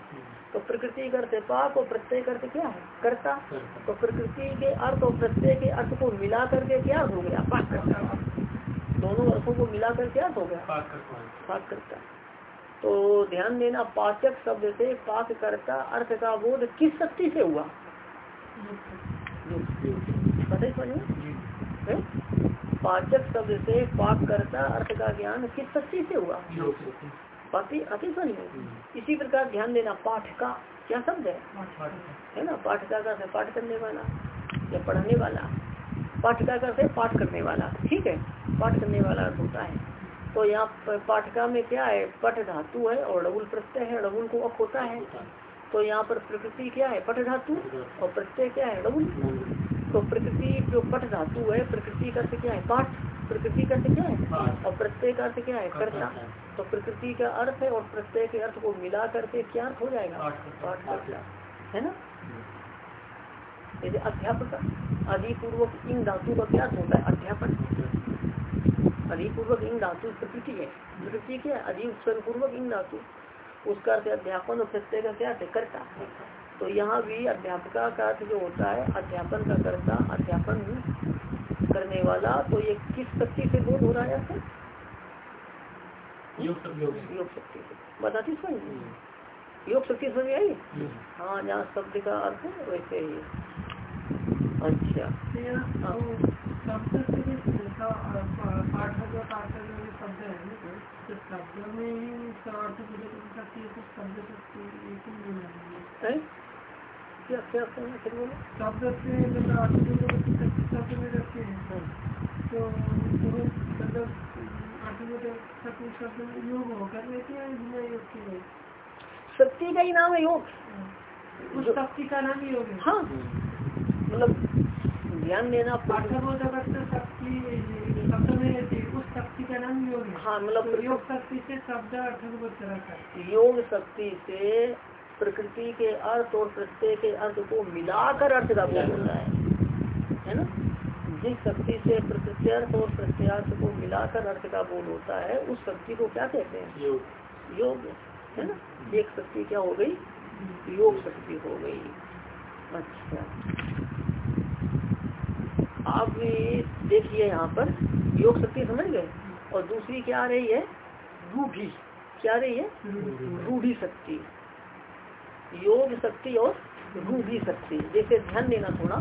तो प्रकृति करते पाप और प्रत्यय करते क्या? है करता। तो प्रकृति के अर्थ और प्रत्यय के अर्थ को मिला करके क्या हो गया? पाक करता। दोनों अर्थों को मिला करके अर्थ हो गया? पाक करता। तो ध्यान देना पाचक शब्द से पाक करता अर्थ का बोध किस शक्ति से हुआ? पता ही पाचक शब्द से पाक करता अर्थ का ज्ञान किस शक्ति से हुआ? पाती अति समझ इसी प्रकार ध्यान देना पाठ का क्या शब्द है? है ना? पाठ का से पाठ करने वाला या पढ़ने वाला? पाठ का से पाठ करने वाला। ठीक है? पाठ करने वाला अर्थ होता है। तो यहाँ पाठका में क्या है? पट धातु है और डबुल प्रत्यय है, डबुल को अप होता है। तो यहाँ पर प्रकृति क्या है? पट धातु और प्रत्यय क्या है? डबुल। तो प्रकृति जो पट धातु है, प्रकृति का क्या है? पाठ। प्रकृति का क्या है? और प्रत्यय का अर्थ क्या है? कर्ता। तो प्रकृति का अर्थ है और प्रत्यय के अर्थ को मिला करके क्या अर्थ हो जाएगा? पाठ कर्ता है ना? यदि अध्यापक अधिपूर्वक इन धातु का क्या होता है? अध्यापन अधिपूर्वक इन धातु प्रकृति है? प्रकृति क्या अधि पूर्वक इन धातु। उसका अर्थ अध्यापन और प्रत्यय का क्या अर्थ करता। तो यहाँ भी अध्यापका का अर्थ जो होता है अध्यापन का कर्ता अध्यापन करने वाला तो ये किस शक्ति से बोध हो रहा है आपको? योग शक्ति से। बताती समझ हम्म। योग शक्ति समझ आई? हम्म। हाँ जहाँ शब्द का अर्थ है वैसे ही अच्छा। क्या क्या शब्द से मतलब अर्थ शब्द में रखते हैं। तो मतलब अर्थ में तो शब्द में योग होकर लेते हैं। बिना योग के शक्ति का ही। नाम है। योग उस शक्ति का नाम ही योग है हाँ मतलब ध्यान देना हाँ। मतलब योग। शक्ति से शब्द अर्थ योग शक्ति से प्रकृति के अर्थ और प्रत्यय के अर्थ को मिलाकर अर्थ का बोध होता है। है ना? जिस शक्ति से प्रकृति अर्थ और प्रत्यार्थ को मिलाकर अर्थ का बोध होता है उस शक्ति को क्या कहते हैं? योग। योग। है ना? एक शक्ति क्या हो गई? योग शक्ति हो गई। अच्छा। आप देखिए यहाँ पर। योग शक्ति समझ गए? और दूसरी क्या आ रही है? रूढ़ी। क्या आ रही है? रूढ़ी शक्ति। योग शक्ति और रूढ़ी शक्ति। जैसे ध्यान देना थोड़ा।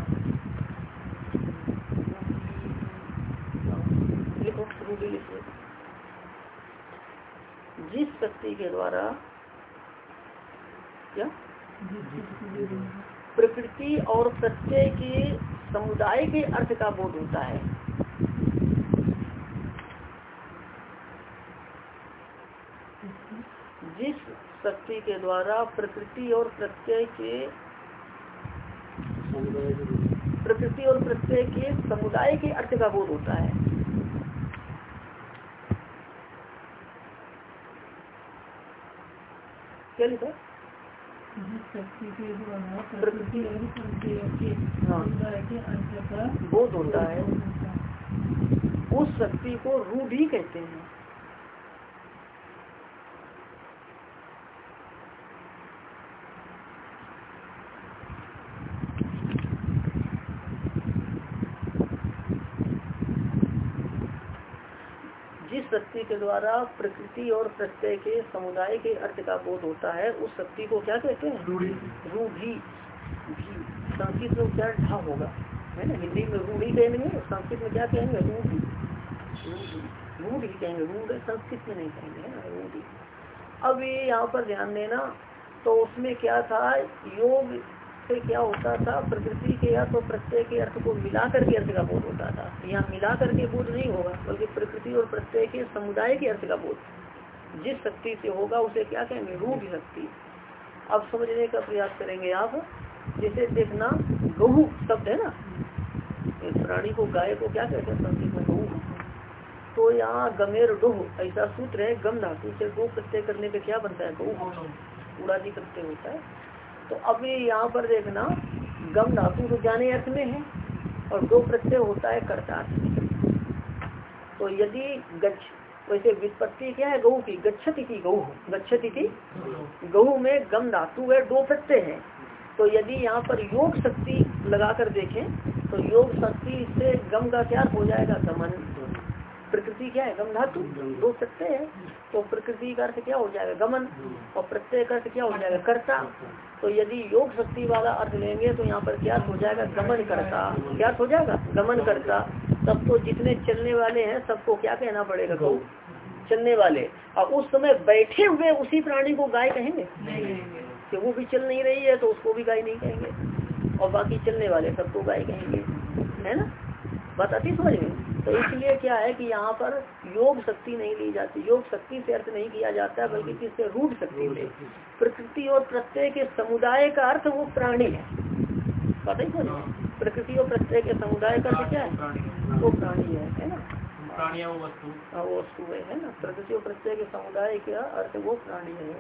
लिखो, रूढ़ी लिखो जिस शक्ति के द्वारा क्या? प्रकृति और प्रत्यय के समुदाय के अर्थ का बोध होता है। जिस शक्ति के द्वारा प्रकृति और प्रत्यय के प्रकृति और प्रत्यय के समुदाय के अर्थ का बोध होता है। क्या लिखा? प्रकृति बोध होता है। उस शक्ति को रूढ़ी कहते हैं शक्ति के द्वारा प्रकृति और प्रत्यय के समुदाय के अर्थ का बोध होता है उस शक्ति को क्या कहते हैं? रूढ़ी। संस्कृत में उच्चारण ढा होगा? है ना? हिंदी में रूढ़ी कहेंगे संस्कृत में क्या कहेंगे? रूढ़ी। रूढ़ी कहेंगे। रूढ़ संस्कृत में नहीं कहेंगे है ना? रूढ़ी। अब ये यहाँ पर ध्यान देना तो उसमें क्या था? योग से क्या होता था? प्रकृति के अर्थ और प्रत्यय के अर्थ को मिला करके अर्थ का बोध होता था। यहाँ मिला करके बोध नहीं होगा, बल्कि प्रकृति और प्रत्यय के समुदाय के अर्थ का बोध। जिस शक्ति से होगा, उसे क्या कहेंगे? रूप शक्ति। अब समझने का प्रयास करेंगे आप। जैसे देखना गहू शब्द है ना? प्राणी को, गाय को क्या कहते हैं? संस्कृत में गहू। तो यहाँ गमेर डोह, ऐसा सूत्र है गम धातु से दो प्रत्यय करने पे क्या बनता है? गहू। उड़ादी प्रत्यय होता है। तो अभी यहाँ पर देखना, गम धातु तो जाने अर्थ में है और दो प्रत्यय होता है कर्ता तो यदि गच्छ, वैसे वित्पत्ति क्या है? गहू की, गच्छति की गहू गच्छति की गहू में गम धातु है, दो प्रत्यय है। तो यदि यहाँ पर योग शक्ति लगाकर देखें तो योग शक्ति से गम का क्या हो जाएगा? गमन। प्रकृति क्या है? गम धातु। दो प्रत्यय है। तो प्रकृति का अर्थ क्या हो जाएगा? गमन। और प्रत्यय का अर्थ क्या हो जाएगा? कर्ता। तो यदि योग शक्ति वाला अर्थ लेंगे तो यहाँ पर क्या हो जाएगा? गमन करता। क्या हो जाएगा? गमन करता। तब तो जितने चलने वाले हैं सबको क्या कहना पड़ेगा? गौ। चलने वाले। और उस समय बैठे हुए उसी प्राणी को गाय कहेंगे? कि वो भी चल नहीं रही है तो उसको भी गाय नहीं कहेंगे। और बाकी चलने वाले सबको गाय कहेंगे। है ना? बताती समझ में तो इसलिए क्या है कि यहाँ पर योग शक्ति नहीं ली जाती। योग शक्ति से अर्थ नहीं किया जाता बल्कि किससे रूढ़ शक्ति से। प्रकृति और प्रत्यय के समुदाय का अर्थ वो प्राणी है। पता ही कौन प्रकृति और प्रत्यय के समुदाय का अर्थ क्या है? वो प्राणी है है ना? हाँ वो वस्तु है ना? प्रकृति और प्रत्यय के समुदाय का अर्थ वो प्राणी है।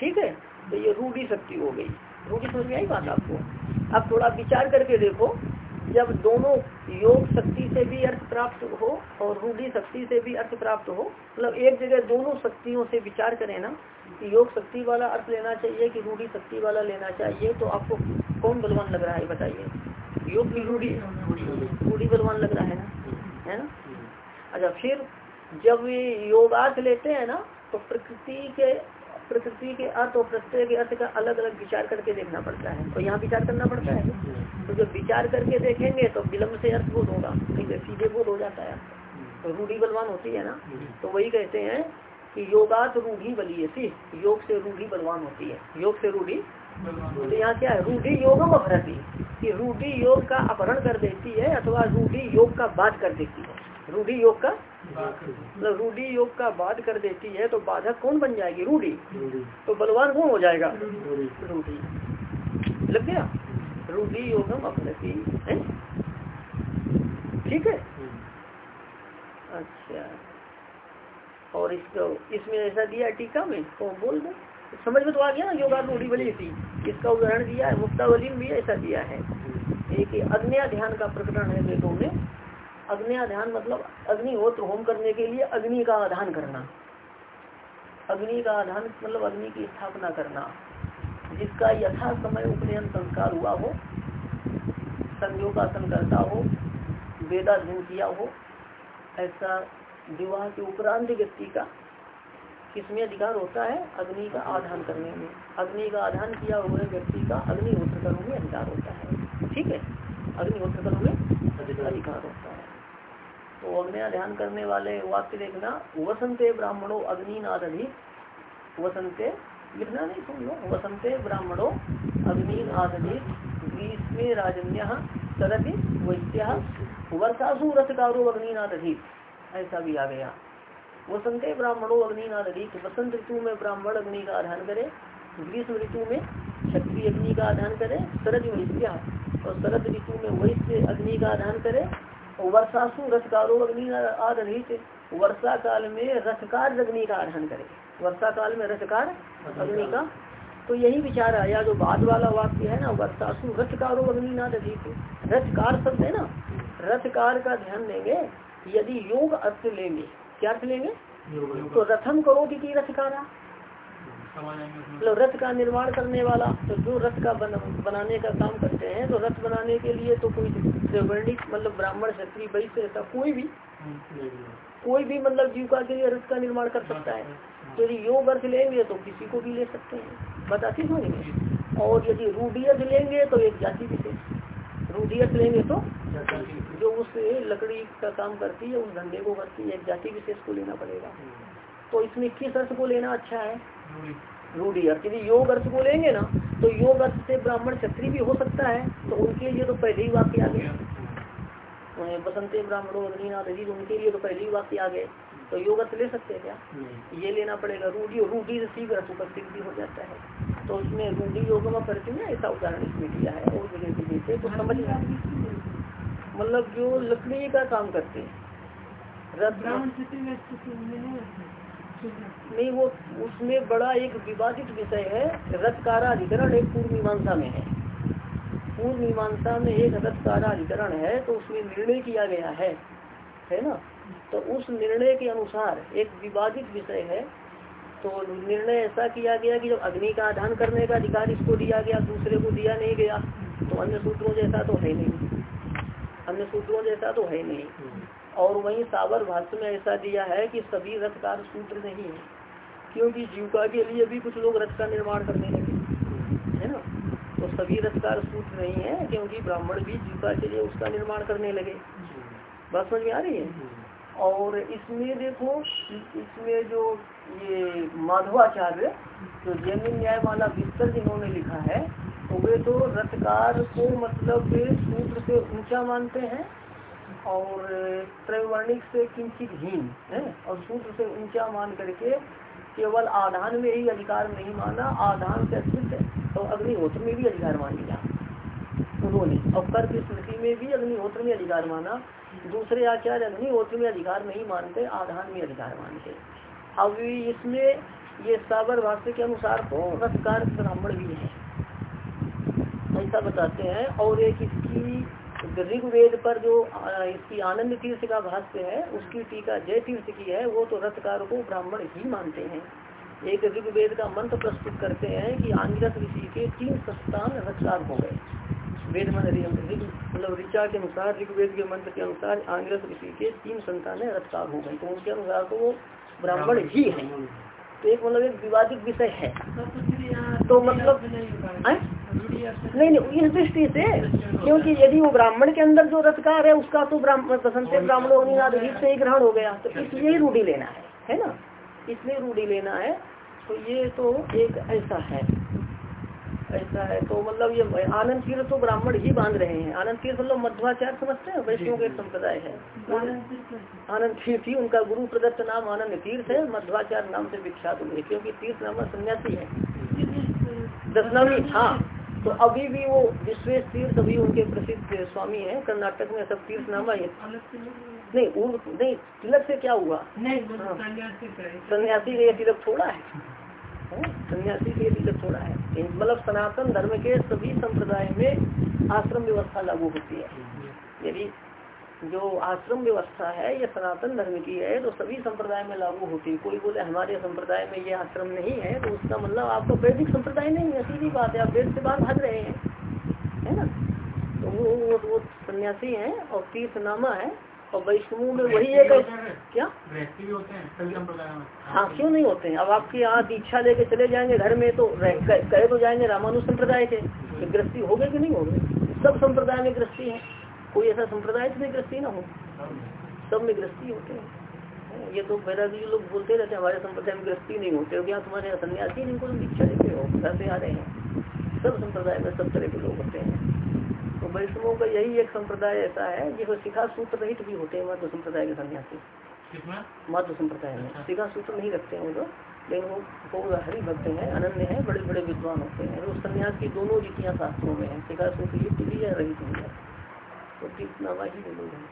ठीक है? तो ये रूढ़ी शक्ति हो गई। रूढ़ी समझ में आई बात आपको? अब थोड़ा विचार करके देखो। जब दोनों योग शक्ति से भी अर्थ प्राप्त हो और रूढ़ी शक्ति से भी अर्थ प्राप्त हो मतलब एक जगह दोनों शक्तियों से विचार करें ना कि योग शक्ति वाला अर्थ लेना चाहिए कि रूढ़ी शक्ति वाला लेना चाहिए तो आपको कौन बलवान लग रहा है बताइए? योग की रूढ़ी रूढ़ी बलवान लग रहा है ना? है ना? अच्छा फिर जब ये योगार्थ लेते हैं ना तो प्रकृति के प्रकृति के अर्थ और प्रत्यय के अर्थ का अलग अलग विचार करके देखना पड़ता है। तो यहाँ विचार करना पड़ता है? जब विचार करके देखेंगे तो विलम्ब से अर्थ बोध होगा ठीक सीधे बोध हो जाता है। तो रूढ़ी बलवान होती है ना तो वही कहते हैं कि योगात रूढ़ी बलिए थी योग से रूढ़ी बलवान होती है। योग से रूढ़ी तो यहाँ क्या है रूढ़ी योगम अपहरती कि रूढ़ी योग का अपहरण कर देती है अथवा रूढ़ी योग का बाध कर देती है। रूढ़ी योग का मतलब रूढ़ी योग का बाध कर देती है तो बाधक कौन बन जाएगी? रूढ़ी। तो बलवान कौन हो जाएगा। रूढ़ी। लग गया? रूढ़ी योगम अपनती है? ठीक है? अच्छा। और इसको इसमें ऐसा दिया टीका में? तो बोल दो समझ में तो आ गया ना योगा रूढ़ी बली थी। इसका उदाहरण दिया है मुक्तावली में भी ऐसा दिया है। एक अग्नि ध्यान का प्रकरण है वेदों में ध्यान मतलब अग्निहोत्र होम करने के लिए अग्नि का आधान करना। अग्नि का आधान मतलब अग्नि की स्थापना करना। जिसका यथा समय उपनयन संस्कार हुआ हो, संयोगासन करता हो वेदाध्यन किया हो, ऐसा विवाह के उपरांत व्यक्ति का किसमें अधिकार होता है? अग्नि का आधान करने में। अग्नि का आधान किया हुआ व्यक्ति का अग्निहोत्र करने में अधिकार होता है। ठीक है? अग्निहोत्र करने में अधिकार होता है। तो अग्नि ध्यान करने वाले वाक्य देखना वसंते ब्राह्मणों अग्निनाथ अधिक वसंते लिखना नहीं सुन लो वसंते ब्राह्मणों अग्निनाथ ग्रीष्मे राजन्य सरति वैश्य वर्षासु रथकारो अग्निनाथ अधिक ऐसा भी आ गया। वसंते ब्राह्मणों अग्निनाथ अधिक वसंत ऋतु में ब्राह्मण अग्नि का अध्ययन करे, ग्रीष्म ऋतु में क्षत्रिय अग्नि का अध्ययन करे शरद वैश्य और शरद ऋतु में वैश्य अग्नि का अध्ययन करे, और वर्षासु रथकारो अग्नि आदरित वर्षा काल में रथकार अग्नि का आधान करे। वर्षा काल में रथकार अग्नि का। तो यही विचार आया जो बाद वाला वाक्य है ना वर्षासु रथकारो अग्नि ना अधिक रथकार शब्द है ना? रथकार का ध्यान देंगे यदि योग अर्थ लेंगे क्या अर्थ लेंगे? तो रथम करो की रथकारा मतलब रथ का निर्माण करने वाला तो जो रथ का बन, बनाने का काम करते हैं तो रथ बनाने के लिए तो कोई वर्णिक मतलब ब्राह्मण क्षत्रिय वैश्य ऐसा कोई भी कोई भी मतलब जीविका के लिए रथ का निर्माण कर सकता है। तो यदि योग अर्थ लेंगे तो किसी को भी ले सकते हैं। बताती समझ और यदि रूढ़ी अर्थ लेंगे तो एक जाति विशेष रूढ़ी अर्थ लेंगे तो जो उस लकड़ी का काम करती है, उस धंधे को करती है, एक जाति विशेष को लेना पड़ेगा। तो इसमें किस अर्थ को लेना अच्छा है? रूढ़ी अर्थ यदि योग अर्थ को लेंगे ना तो योग अर्थ से ब्राह्मण क्षत्रिय भी हो सकता है तो उनके लिए तो पहले ही वाक्य आ गए। बसंते ब्राह्मणों, अग्निनाथ जी उनके लिए तो पहले ही वाक्य आ गए। तो योग अर्थ ले सकते हैं क्या? ये लेना पड़ेगा। रूढ़ी रूढ़ी से सीख अर्थ उपस्थित भी हो जाता है। तो उसमें रूढ़ी योग में करती है ऐसा उदाहरण इसमें दिया है। और जगह भी देते तो समझ में मतलब जो लकड़ी का काम करते हैं। नहीं वो उसमें बड़ा एक विवादित विषय है। रथकारा अधिकरण एक पूर्व मीमांसा में है। पूर्व मीमांसा में एक रथकारा अधिकरण है तो उसमें निर्णय किया गया है। है ना? तो उस निर्णय के अनुसार एक विवादित विषय है। तो निर्णय ऐसा किया गया कि जब अग्नि का आधान करने का अधिकार इसको दिया गया, दूसरे को दिया नहीं गया तो अन्य सूत्रों जैसा तो है नहीं। अन्य सूत्रों जैसा तो है नहीं। और वहीं सावर भाष्य में ऐसा दिया है कि सभी रथकार सूत्र नहीं है, क्योंकि जीविका के लिए भी कुछ लोग रथ का निर्माण करने लगे, है ना? तो सभी रथकार सूत्र नहीं है, क्योंकि ब्राह्मण भी जीविका के लिए उसका निर्माण करने लगे। बात समझ में आ रही है? और इसमें देखो, इसमें जो ये माधवाचार्य, जो न्याय वाला विस्तर जिन्होंने लिखा है तो वे तो रथकार को मतलब सूत्र से ऊँचा मानते हैं और त्रैवर्णिक से किंचित हीन है, और सूत्र से ऊँचा मान करके केवल आधान में ही अधिकार नहीं माना, आधान से अतिरिक्त तो अग्निहोत्र में भी अधिकार मान लिया उन्होंने और कर्क स्मृति में भी अग्निहोत्र में अधिकार माना दूसरे आचार्य अग्निहोत्र में अधिकार नहीं मानते आधान में अधिकार मानते। अब इसमें ये साबर भाष्य के अनुसार तो रसकार ब्राह्मण भी है। ऐसा बताते हैं, और एक इसकी ऋग्वेद पर जो इसकी आनंद तीर्थ का भाष्य है, उसकी टीका जय तीर्थ की है, वो तो रथकार को ब्राह्मण ही मानते हैं। एक ऋग्वेद का मंत्र प्रस्तुत करते हैं कि आंगिरस ऋषि के तीन संस्थान रथकार हो गए। वेद मतलब ऋचा के अनुसार, ऋग्वेद के मंत्र के अनुसार, आंगिरस ऋषि के तीन संतान रथकार हो गए तो उनके अनुसार तो वो ब्राह्मण ही है। तो एक मतलब एक विवादित विषय है। तो मतलब नहीं नहीं इस दृष्टि से, क्योंकि यदि वो ब्राह्मण के अंदर जो रथकार है, उसका तो ब्राह्मण बसंत ब्राह्मणों से ही ग्रहण हो गया। तो इसलिए ही रूढ़ी लेना है है ना? इसलिए रूढ़ी लेना है। तो ये तो एक ऐसा है। ऐसा है। तो मतलब ये आनंद तीर्थ तो ब्राह्मण ही बाँध रहे हैं। आनंद तीर्थ मतलब मध्वाचार समझते हैं? वैष्णव के संप्रदाय है। आनंद तीर्थ ही उनका गुरु प्रदत्त नाम आनंद तीर्थ है। मध्वाचार नाम से विख्यात हुए क्योंकि तीर्थ नाम सन्यासी है। दसनामी हाँ। तो अभी भी वो विश्वेश तीर्थ अभी उनके प्रसिद्ध स्वामी है। कर्नाटक में सब तीर्थ नामा है नहीं नहीं तिलक से क्या हुआ? हाँ। सन्यासी ने तिलक छोड़ा है। सन्यासी के लिए थोड़ा है। मतलब सनातन धर्म के सभी संप्रदाय में आश्रम व्यवस्था लागू होती है। यदि जो आश्रम व्यवस्था है ये सनातन धर्म की है तो सभी संप्रदाय में लागू होती है। कोई बोले हमारे संप्रदाय में ये आश्रम नहीं है तो उसका मतलब आपका वैदिक संप्रदाय नहीं है। सीधी बात है आप वेद से बाहर भाग रहे हैं। है ना? तो वो वो, वो सन्यासी है और तीर्थनामा है। और वैष्णव में वही एक क्या? हाँ क्यों नहीं होते हैं? अब आपके यहाँ दीक्षा लेके चले जाएँगे घर में तो कहे तो जाएँगे रामानु संप्रदाय के। तो गृहस्थी हो गए कि नहीं हो गए? सब संप्रदाय में गृहस्थी है। कोई ऐसा संप्रदाय जिसमें गृहस्थी ना हो? सब में गृहस्थी होते हैं। ये तो वैरागी लोग बोलते रहते हैं हमारे संप्रदाय में गृहस्थी नहीं होते क्या तुम्हारे सन्यासी जिनको तुम दीक्षा देते हो घर से आ रहे हैं। सब संप्रदाय में सब तरह के लोग होते हैं। तो वैष्णवों का यही एक संप्रदाय ऐसा है जो शिखा सूत्र रहित भी होते हैं मध्य संप्रदाय के सन्यासी। मध्य संप्रदाय में। अच्छा। शिखा सूत्र नहीं रखते हैं वो लेकिन वो बहुत हरि भक्त हैं अनन्य है बड़े बड़े विद्वान होते हैं। तो सन्यास की दोनों रीतियाँ शास्त्रों में है। शिखा सूत्र युक्त भी है रहित भी है। तो तीर्थनामा ही दोनों है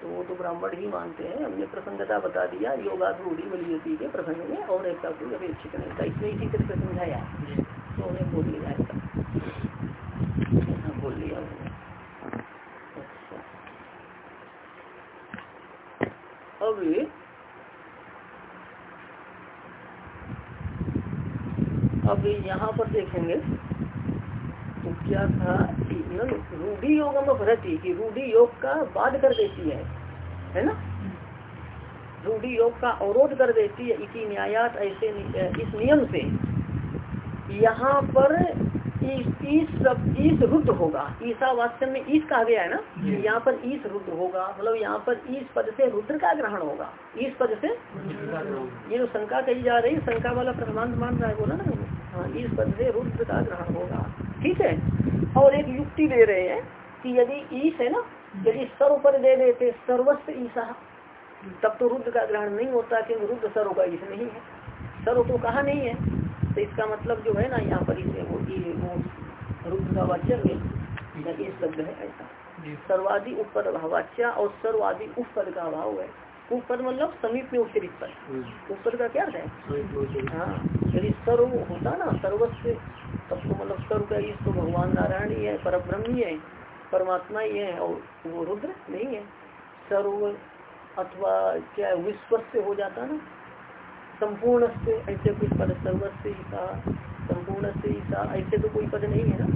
तो वो तो ब्राह्मण ही मानते हैं। हमने प्रसंगता बता दिया रूढ़ी बलियती के प्रसंग में और ऐसा कोई अपेक्षित नहीं था। इसमें इसी तरह से समझाया। तो उन्हें बोल लिया जाएगा बोल लिया अच्छा अब अब यहाँ पर देखेंगे तो क्या था रूढ़ी योग में भरती कि रूढ़ी योग का बाद कर देती है है ना? रूढ़ी योग का अवरोध कर देती है इसी न्यायात ऐसे इस नियम से। यहाँ पर ईस ईस रुद्ध होगा। ईसा वास्तव में ईस कहा गया है ना? यहाँ पर ईस रुद्ध होगा। मतलब यहाँ पर ईस पद से रुद्र का ग्रहण होगा। ईस पद से ये जो शंका कही जा रही है शंका वाला प्रमाण मान रहा है बोला ना? हाँ ईस पद से रुद्र का ग्रहण होगा। ठीक है? और एक युक्ति दे रहे हैं कि यदि ईस है ना यदि सर्व पर दे देते सर्वस्व ईसा तब तो रुद्र का ग्रहण नहीं होता क्योंकि रुद्र सर्व का ईस नहीं है। सर्व तो कहा नहीं है? तो इसका मतलब जो है ना यहाँ पर इसे वो ये वो रुद्र का वाच्य ये शब्द है ऐसा। सर्वादि उपद भावाच्या और सर्वादि उपद का अभाव है। उपद मतलब समीप में उच्चरित पद हम्म। उपद का क्या है? हाँ यदि सर्व होता ना सर्वस्व तब तो मतलब सर्व का इस तो भगवान नारायण ही है पर ब्रह्म ही है परमात्मा ही है और वो रुद्र नहीं है। सर्व अथवा क्या विश्व से हो जाता ना संपूर्ण से ऐसे कोई पद सर्वस्व ईसा संपूर्ण से ईसा ऐसे तो कोई पद नहीं है ना?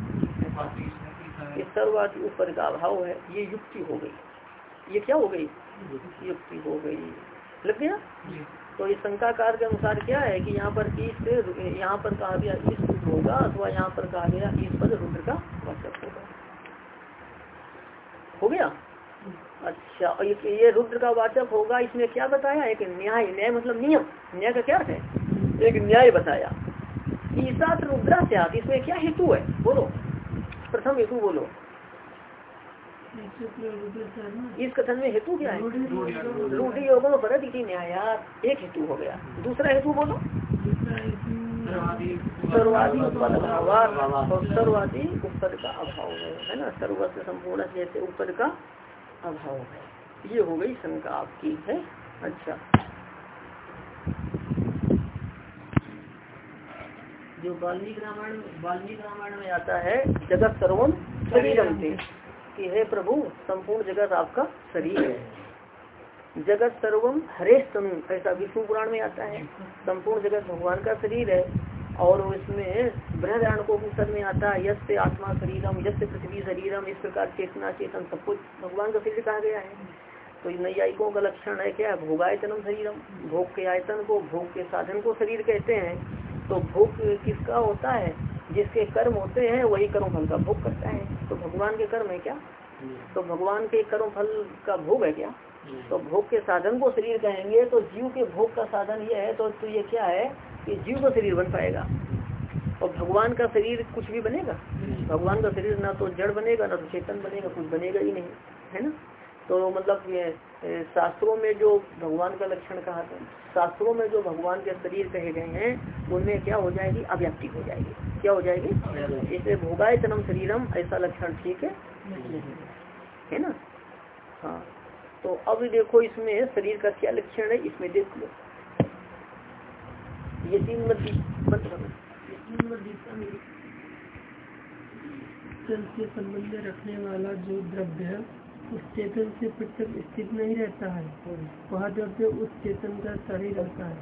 ये सर्वाधि ऊपर का अभाव है ये युक्ति हो गई। ये क्या हो गई? युक्ति हो गई। लग गया? तो ये शंकाकार के अनुसार क्या है कि यहाँ पर ईस यहाँ पर कहा गया ईस रुद्र होगा अथवा यहाँ पर कहा गया ईस पद रुद्र का वाचक होगा। हो गया? अच्छा और ये, ये रुद्र का वाचक होगा इसमें क्या बताया? एक न्याय न्याय मतलब नियम। न्याय का क्या है? एक न्याय बताया। ईसा रुद्रा से इसमें क्या हेतु है? बोलो। प्रथम हेतु बोलो। इस कथन में हेतु क्या है? रूढ़ी योगो भरत इसी न्याय एक हेतु हो गया। दूसरा हेतु बोलो। सर्वादी उपद अभाव। सर्वादी उपद का अभाव है है ना? सर्वस्व संपूर्ण जैसे उपद का अभाव है ये हो गई शंका आपकी, है? अच्छा। जो वाल्मीकि रामायण वाल्मीकि रामायण में आता है, जगत सर्वम शरीरम कि हे प्रभु, संपूर्ण जगत आपका शरीर है। जगत सर्वम हरेश तनु ऐसा विष्णु पुराण में आता है। संपूर्ण जगत भगवान का शरीर है। और इसमें बृहदारण को उपनिषद में आता है यश से आत्मा शरीरम यश से पृथ्वी शरीरम, इस प्रकार चेतना, चेतन, सब कुछ भगवान का शरीर कहा गया है। तो नैयायिकों का लक्षण है क्या? भोगायतनम शरीरम। भोग के आयतन को भोग के साधन को शरीर कहते हैं। तो भोग किसका होता है? जिसके कर्म होते हैं, वही कर्म फल का भोग करता है। तो भगवान के कर्म है क्या? तो भगवान के कर्म फल का भोग है क्या? तो भोग के साधन को शरीर कहेंगे तो जीव के भोग का साधन ये है तो, तो ये क्या है कि जीव का शरीर बन पाएगा। और भगवान का शरीर कुछ भी बनेगा। भगवान का शरीर ना तो जड़ बनेगा ना तो चेतन बनेगा कुछ बनेगा ही नहीं है ना? तो मतलब ये शास्त्रों में जो भगवान का लक्षण कहा था शास्त्रों में जो भगवान के शरीर कहे गए हैं उनमें क्या हो जाएगी? अव्याप्ति हो जाएगी। क्या हो जाएगी? भोगाय तनम शरीरम ऐसा लक्षण ठीक है? है ना? हाँ। तो अब देखो इसमें शरीर का क्या लक्षण है इसमें देख लो। ये तीन मत से संबंध रखने वाला जो द्रव्य है उस चेतन से पृथक स्थित नहीं रहता है। वह द्रव्य उस चेतन का शरीर रहता है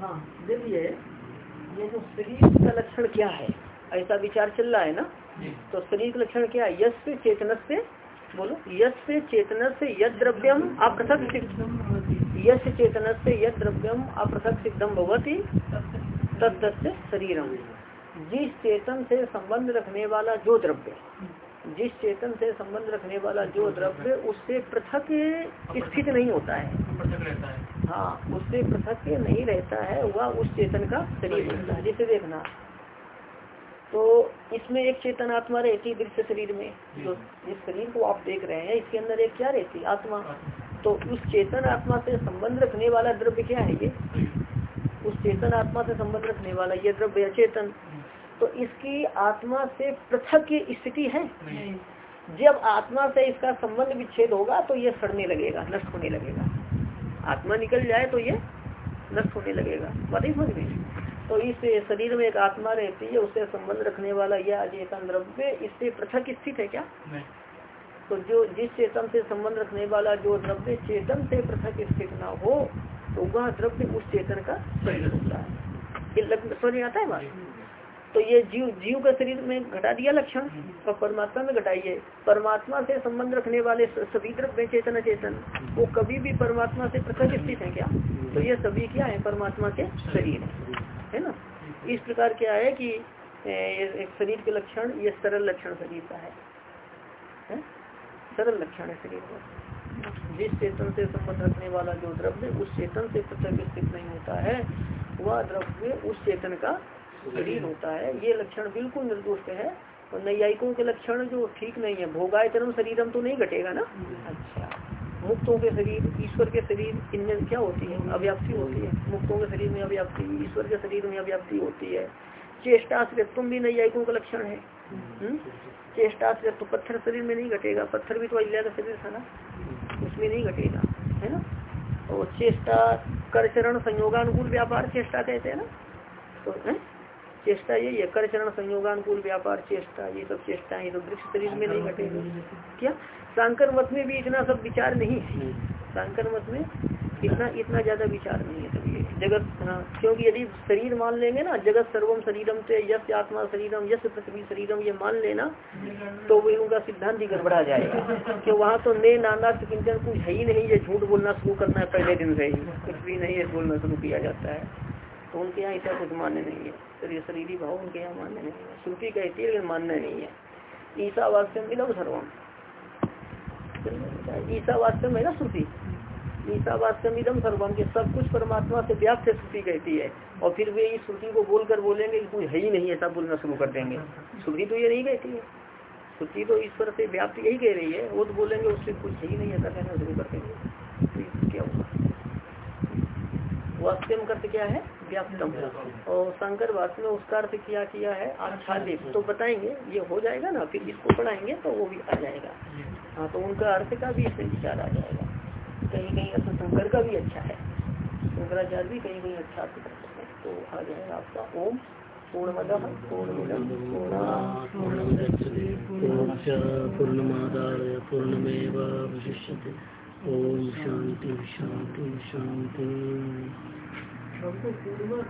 हाँ देखिए ये जो शरीर का लक्षण क्या है ऐसा विचार चल रहा है ना? तो शरीर का लक्षण क्या है? यश चेतन से बोलो यश चेतन से यद द्रव्यम अपृथक यश चेतन से यद द्रव्यम अपृथक सिद्धम भगवती तत्त शरीरम। जिस चेतन से संबंध रखने वाला जो द्रव्य जिस चेतन से संबंध रखने वाला जो द्रव्य उससे पृथक स्थित नहीं होता है। हाँ उससे पृथक नहीं रहता है वह उस चेतन का शरीर होता है। जिसे देखना तो इसमें एक चेतन आत्मा रहती है दृश्य शरीर में जो। जिस शरीर को आप देख रहे हैं इसके अंदर एक क्या रहती आत्मा। तो उस चेतन आत्मा से संबंध रखने वाला द्रव्य क्या है ये? उस चेतन आत्मा से संबंध रखने वाला ये द्रव्य चेतन। तो इसकी आत्मा से पृथक की स्थिति है। जब आत्मा से इसका संबंध विच्छेद होगा तो ये सड़ने लगेगा नष्ट होने लगेगा। आत्मा निकल जाए तो ये नष्ट होने लगेगा। बात ही समझ में तो इस शरीर में एक आत्मा रहती है उससे संबंध रखने वाला यह अचेतन द्रव्य इससे पृथक स्थित है क्या? तो जो जिस चेतन से संबंध रखने वाला जो द्रव्य चेतन से पृथक स्थित ना हो तो वह द्रव्य उस चेतन का शरीर होता है। समझ आता है बात? तो ये जीव जीव का शरीर में घटा दिया लक्षण और परमात्मा में घटाइए परमात्मा से संबंध रखने वाले सभी द्रव्य चेतन चेतन वो कभी भी परमात्मा से पृथक स्थित है क्या? तो ये सभी क्या है? परमात्मा के शरीर है। ना? इस प्रकार क्या है कि एक शरीर के लक्षण ये सरल लक्षण शरीर का है, है? सरल लक्षण है शरीर का। जिस चेतन से संबंध रखने वाला जो द्रव्य उस चेतन से पृथक स्थित नहीं होता है वह द्रव्य उस चेतन का शरीर होता है। ये लक्षण बिल्कुल निर्दोष है। और नैयायिकों के लक्षण जो ठीक नहीं है भोगायतनम शरीरम तो नहीं घटेगा ना? अच्छा। मुक्तों के शरीर, ईश्वर के शरीर, इनमें क्या होती है? अव्याप्ति होती है। मुक्तों के शरीर में अव्याप्ति, ईश्वर के शरीर में अव्याप्ति होती है। चेष्टा तुम भी नैयायिकों का लक्षण है। हम्म? चेष्टा तो पत्थर शरीर में नहीं घटेगा। पत्थर भी तो अहिल्या का शरीर था ना? उसमें नहीं घटेगा, है ना? और चेष्टा कर चरण संयोगानुकूल व्यापार चेष्टा कहते हैं ना? तो है? चेष्टा यही है कर चरण संयोगानुकूल व्यापार चेष्टा ये सब चेष्टा है तो वृक्ष शरीर में नहीं घटेगा क्या? शांकर मत में भी इतना सब विचार नहीं है। शांकर मत में इतना इतना ज़्यादा विचार नहीं है तभी जगत हाँ क्योंकि यदि शरीर मान लेंगे ना जगत सर्वम शरीरम से यश आत्मा शरीरम यश पृथ्वी शरीरम ये मान लेना तो वो उनका सिद्धांत ही गड़बड़ा जाएगा। कि वहाँ तो ने नाना किंचन कुछ है ही नहीं ये झूठ बोलना शुरू करना है पहले दिन से ही। कुछ भी नहीं है बोलना शुरू किया जाता है। तो उनके यहाँ ऐसा कुछ मान्य नहीं है? शरीर शरीरी भाव उनके यहाँ मान्य नहीं है। श्रुति कहती है लेकिन मान्य नहीं है। ईसा वास्तव मिलम सर्वम। ईसा वास्तव है ना श्रुति? ईसा ईसावास्यमिदम सर्वम के सब कुछ परमात्मा से व्याप्त श्रुति कहती है। और फिर वे इस श्रुति को बोलकर बोलेंगे कि कुछ है ही नहीं, ऐसा बोलना शुरू कर देंगे। श्रुति तो ये नहीं कहती है। श्रुति तो ईश्वर से व्याप्त यही कह रही है। वो तो बोलेंगे उससे कुछ है ही नहीं, ऐसा कहना शुरू कर देंगे। तो क्या होगा वास्तव अर्थ क्या है? व्याप्तम। और शंकर वास्तव में उसका अर्थ क्या किया है आच्छादित तो बताएँगे ये हो जाएगा ना फिर इसको पढ़ाएँगे तो वो भी आ जाएगा। हाँ तो उनका अर्थ का भी इसमें विचार आ जाएगा। कहीं कहीं अर्थ शंकर का भी अच्छा है। शंकराचार्य भी कहीं कहीं अच्छा अर्थ कर सकते हैं। तो आ जाएगा आपका ओम। पूर्णमद पूर्णमिदम पूर्णमादाय पूर्णमेवावशिष्यते। ओम शांति शांति शांति I'm going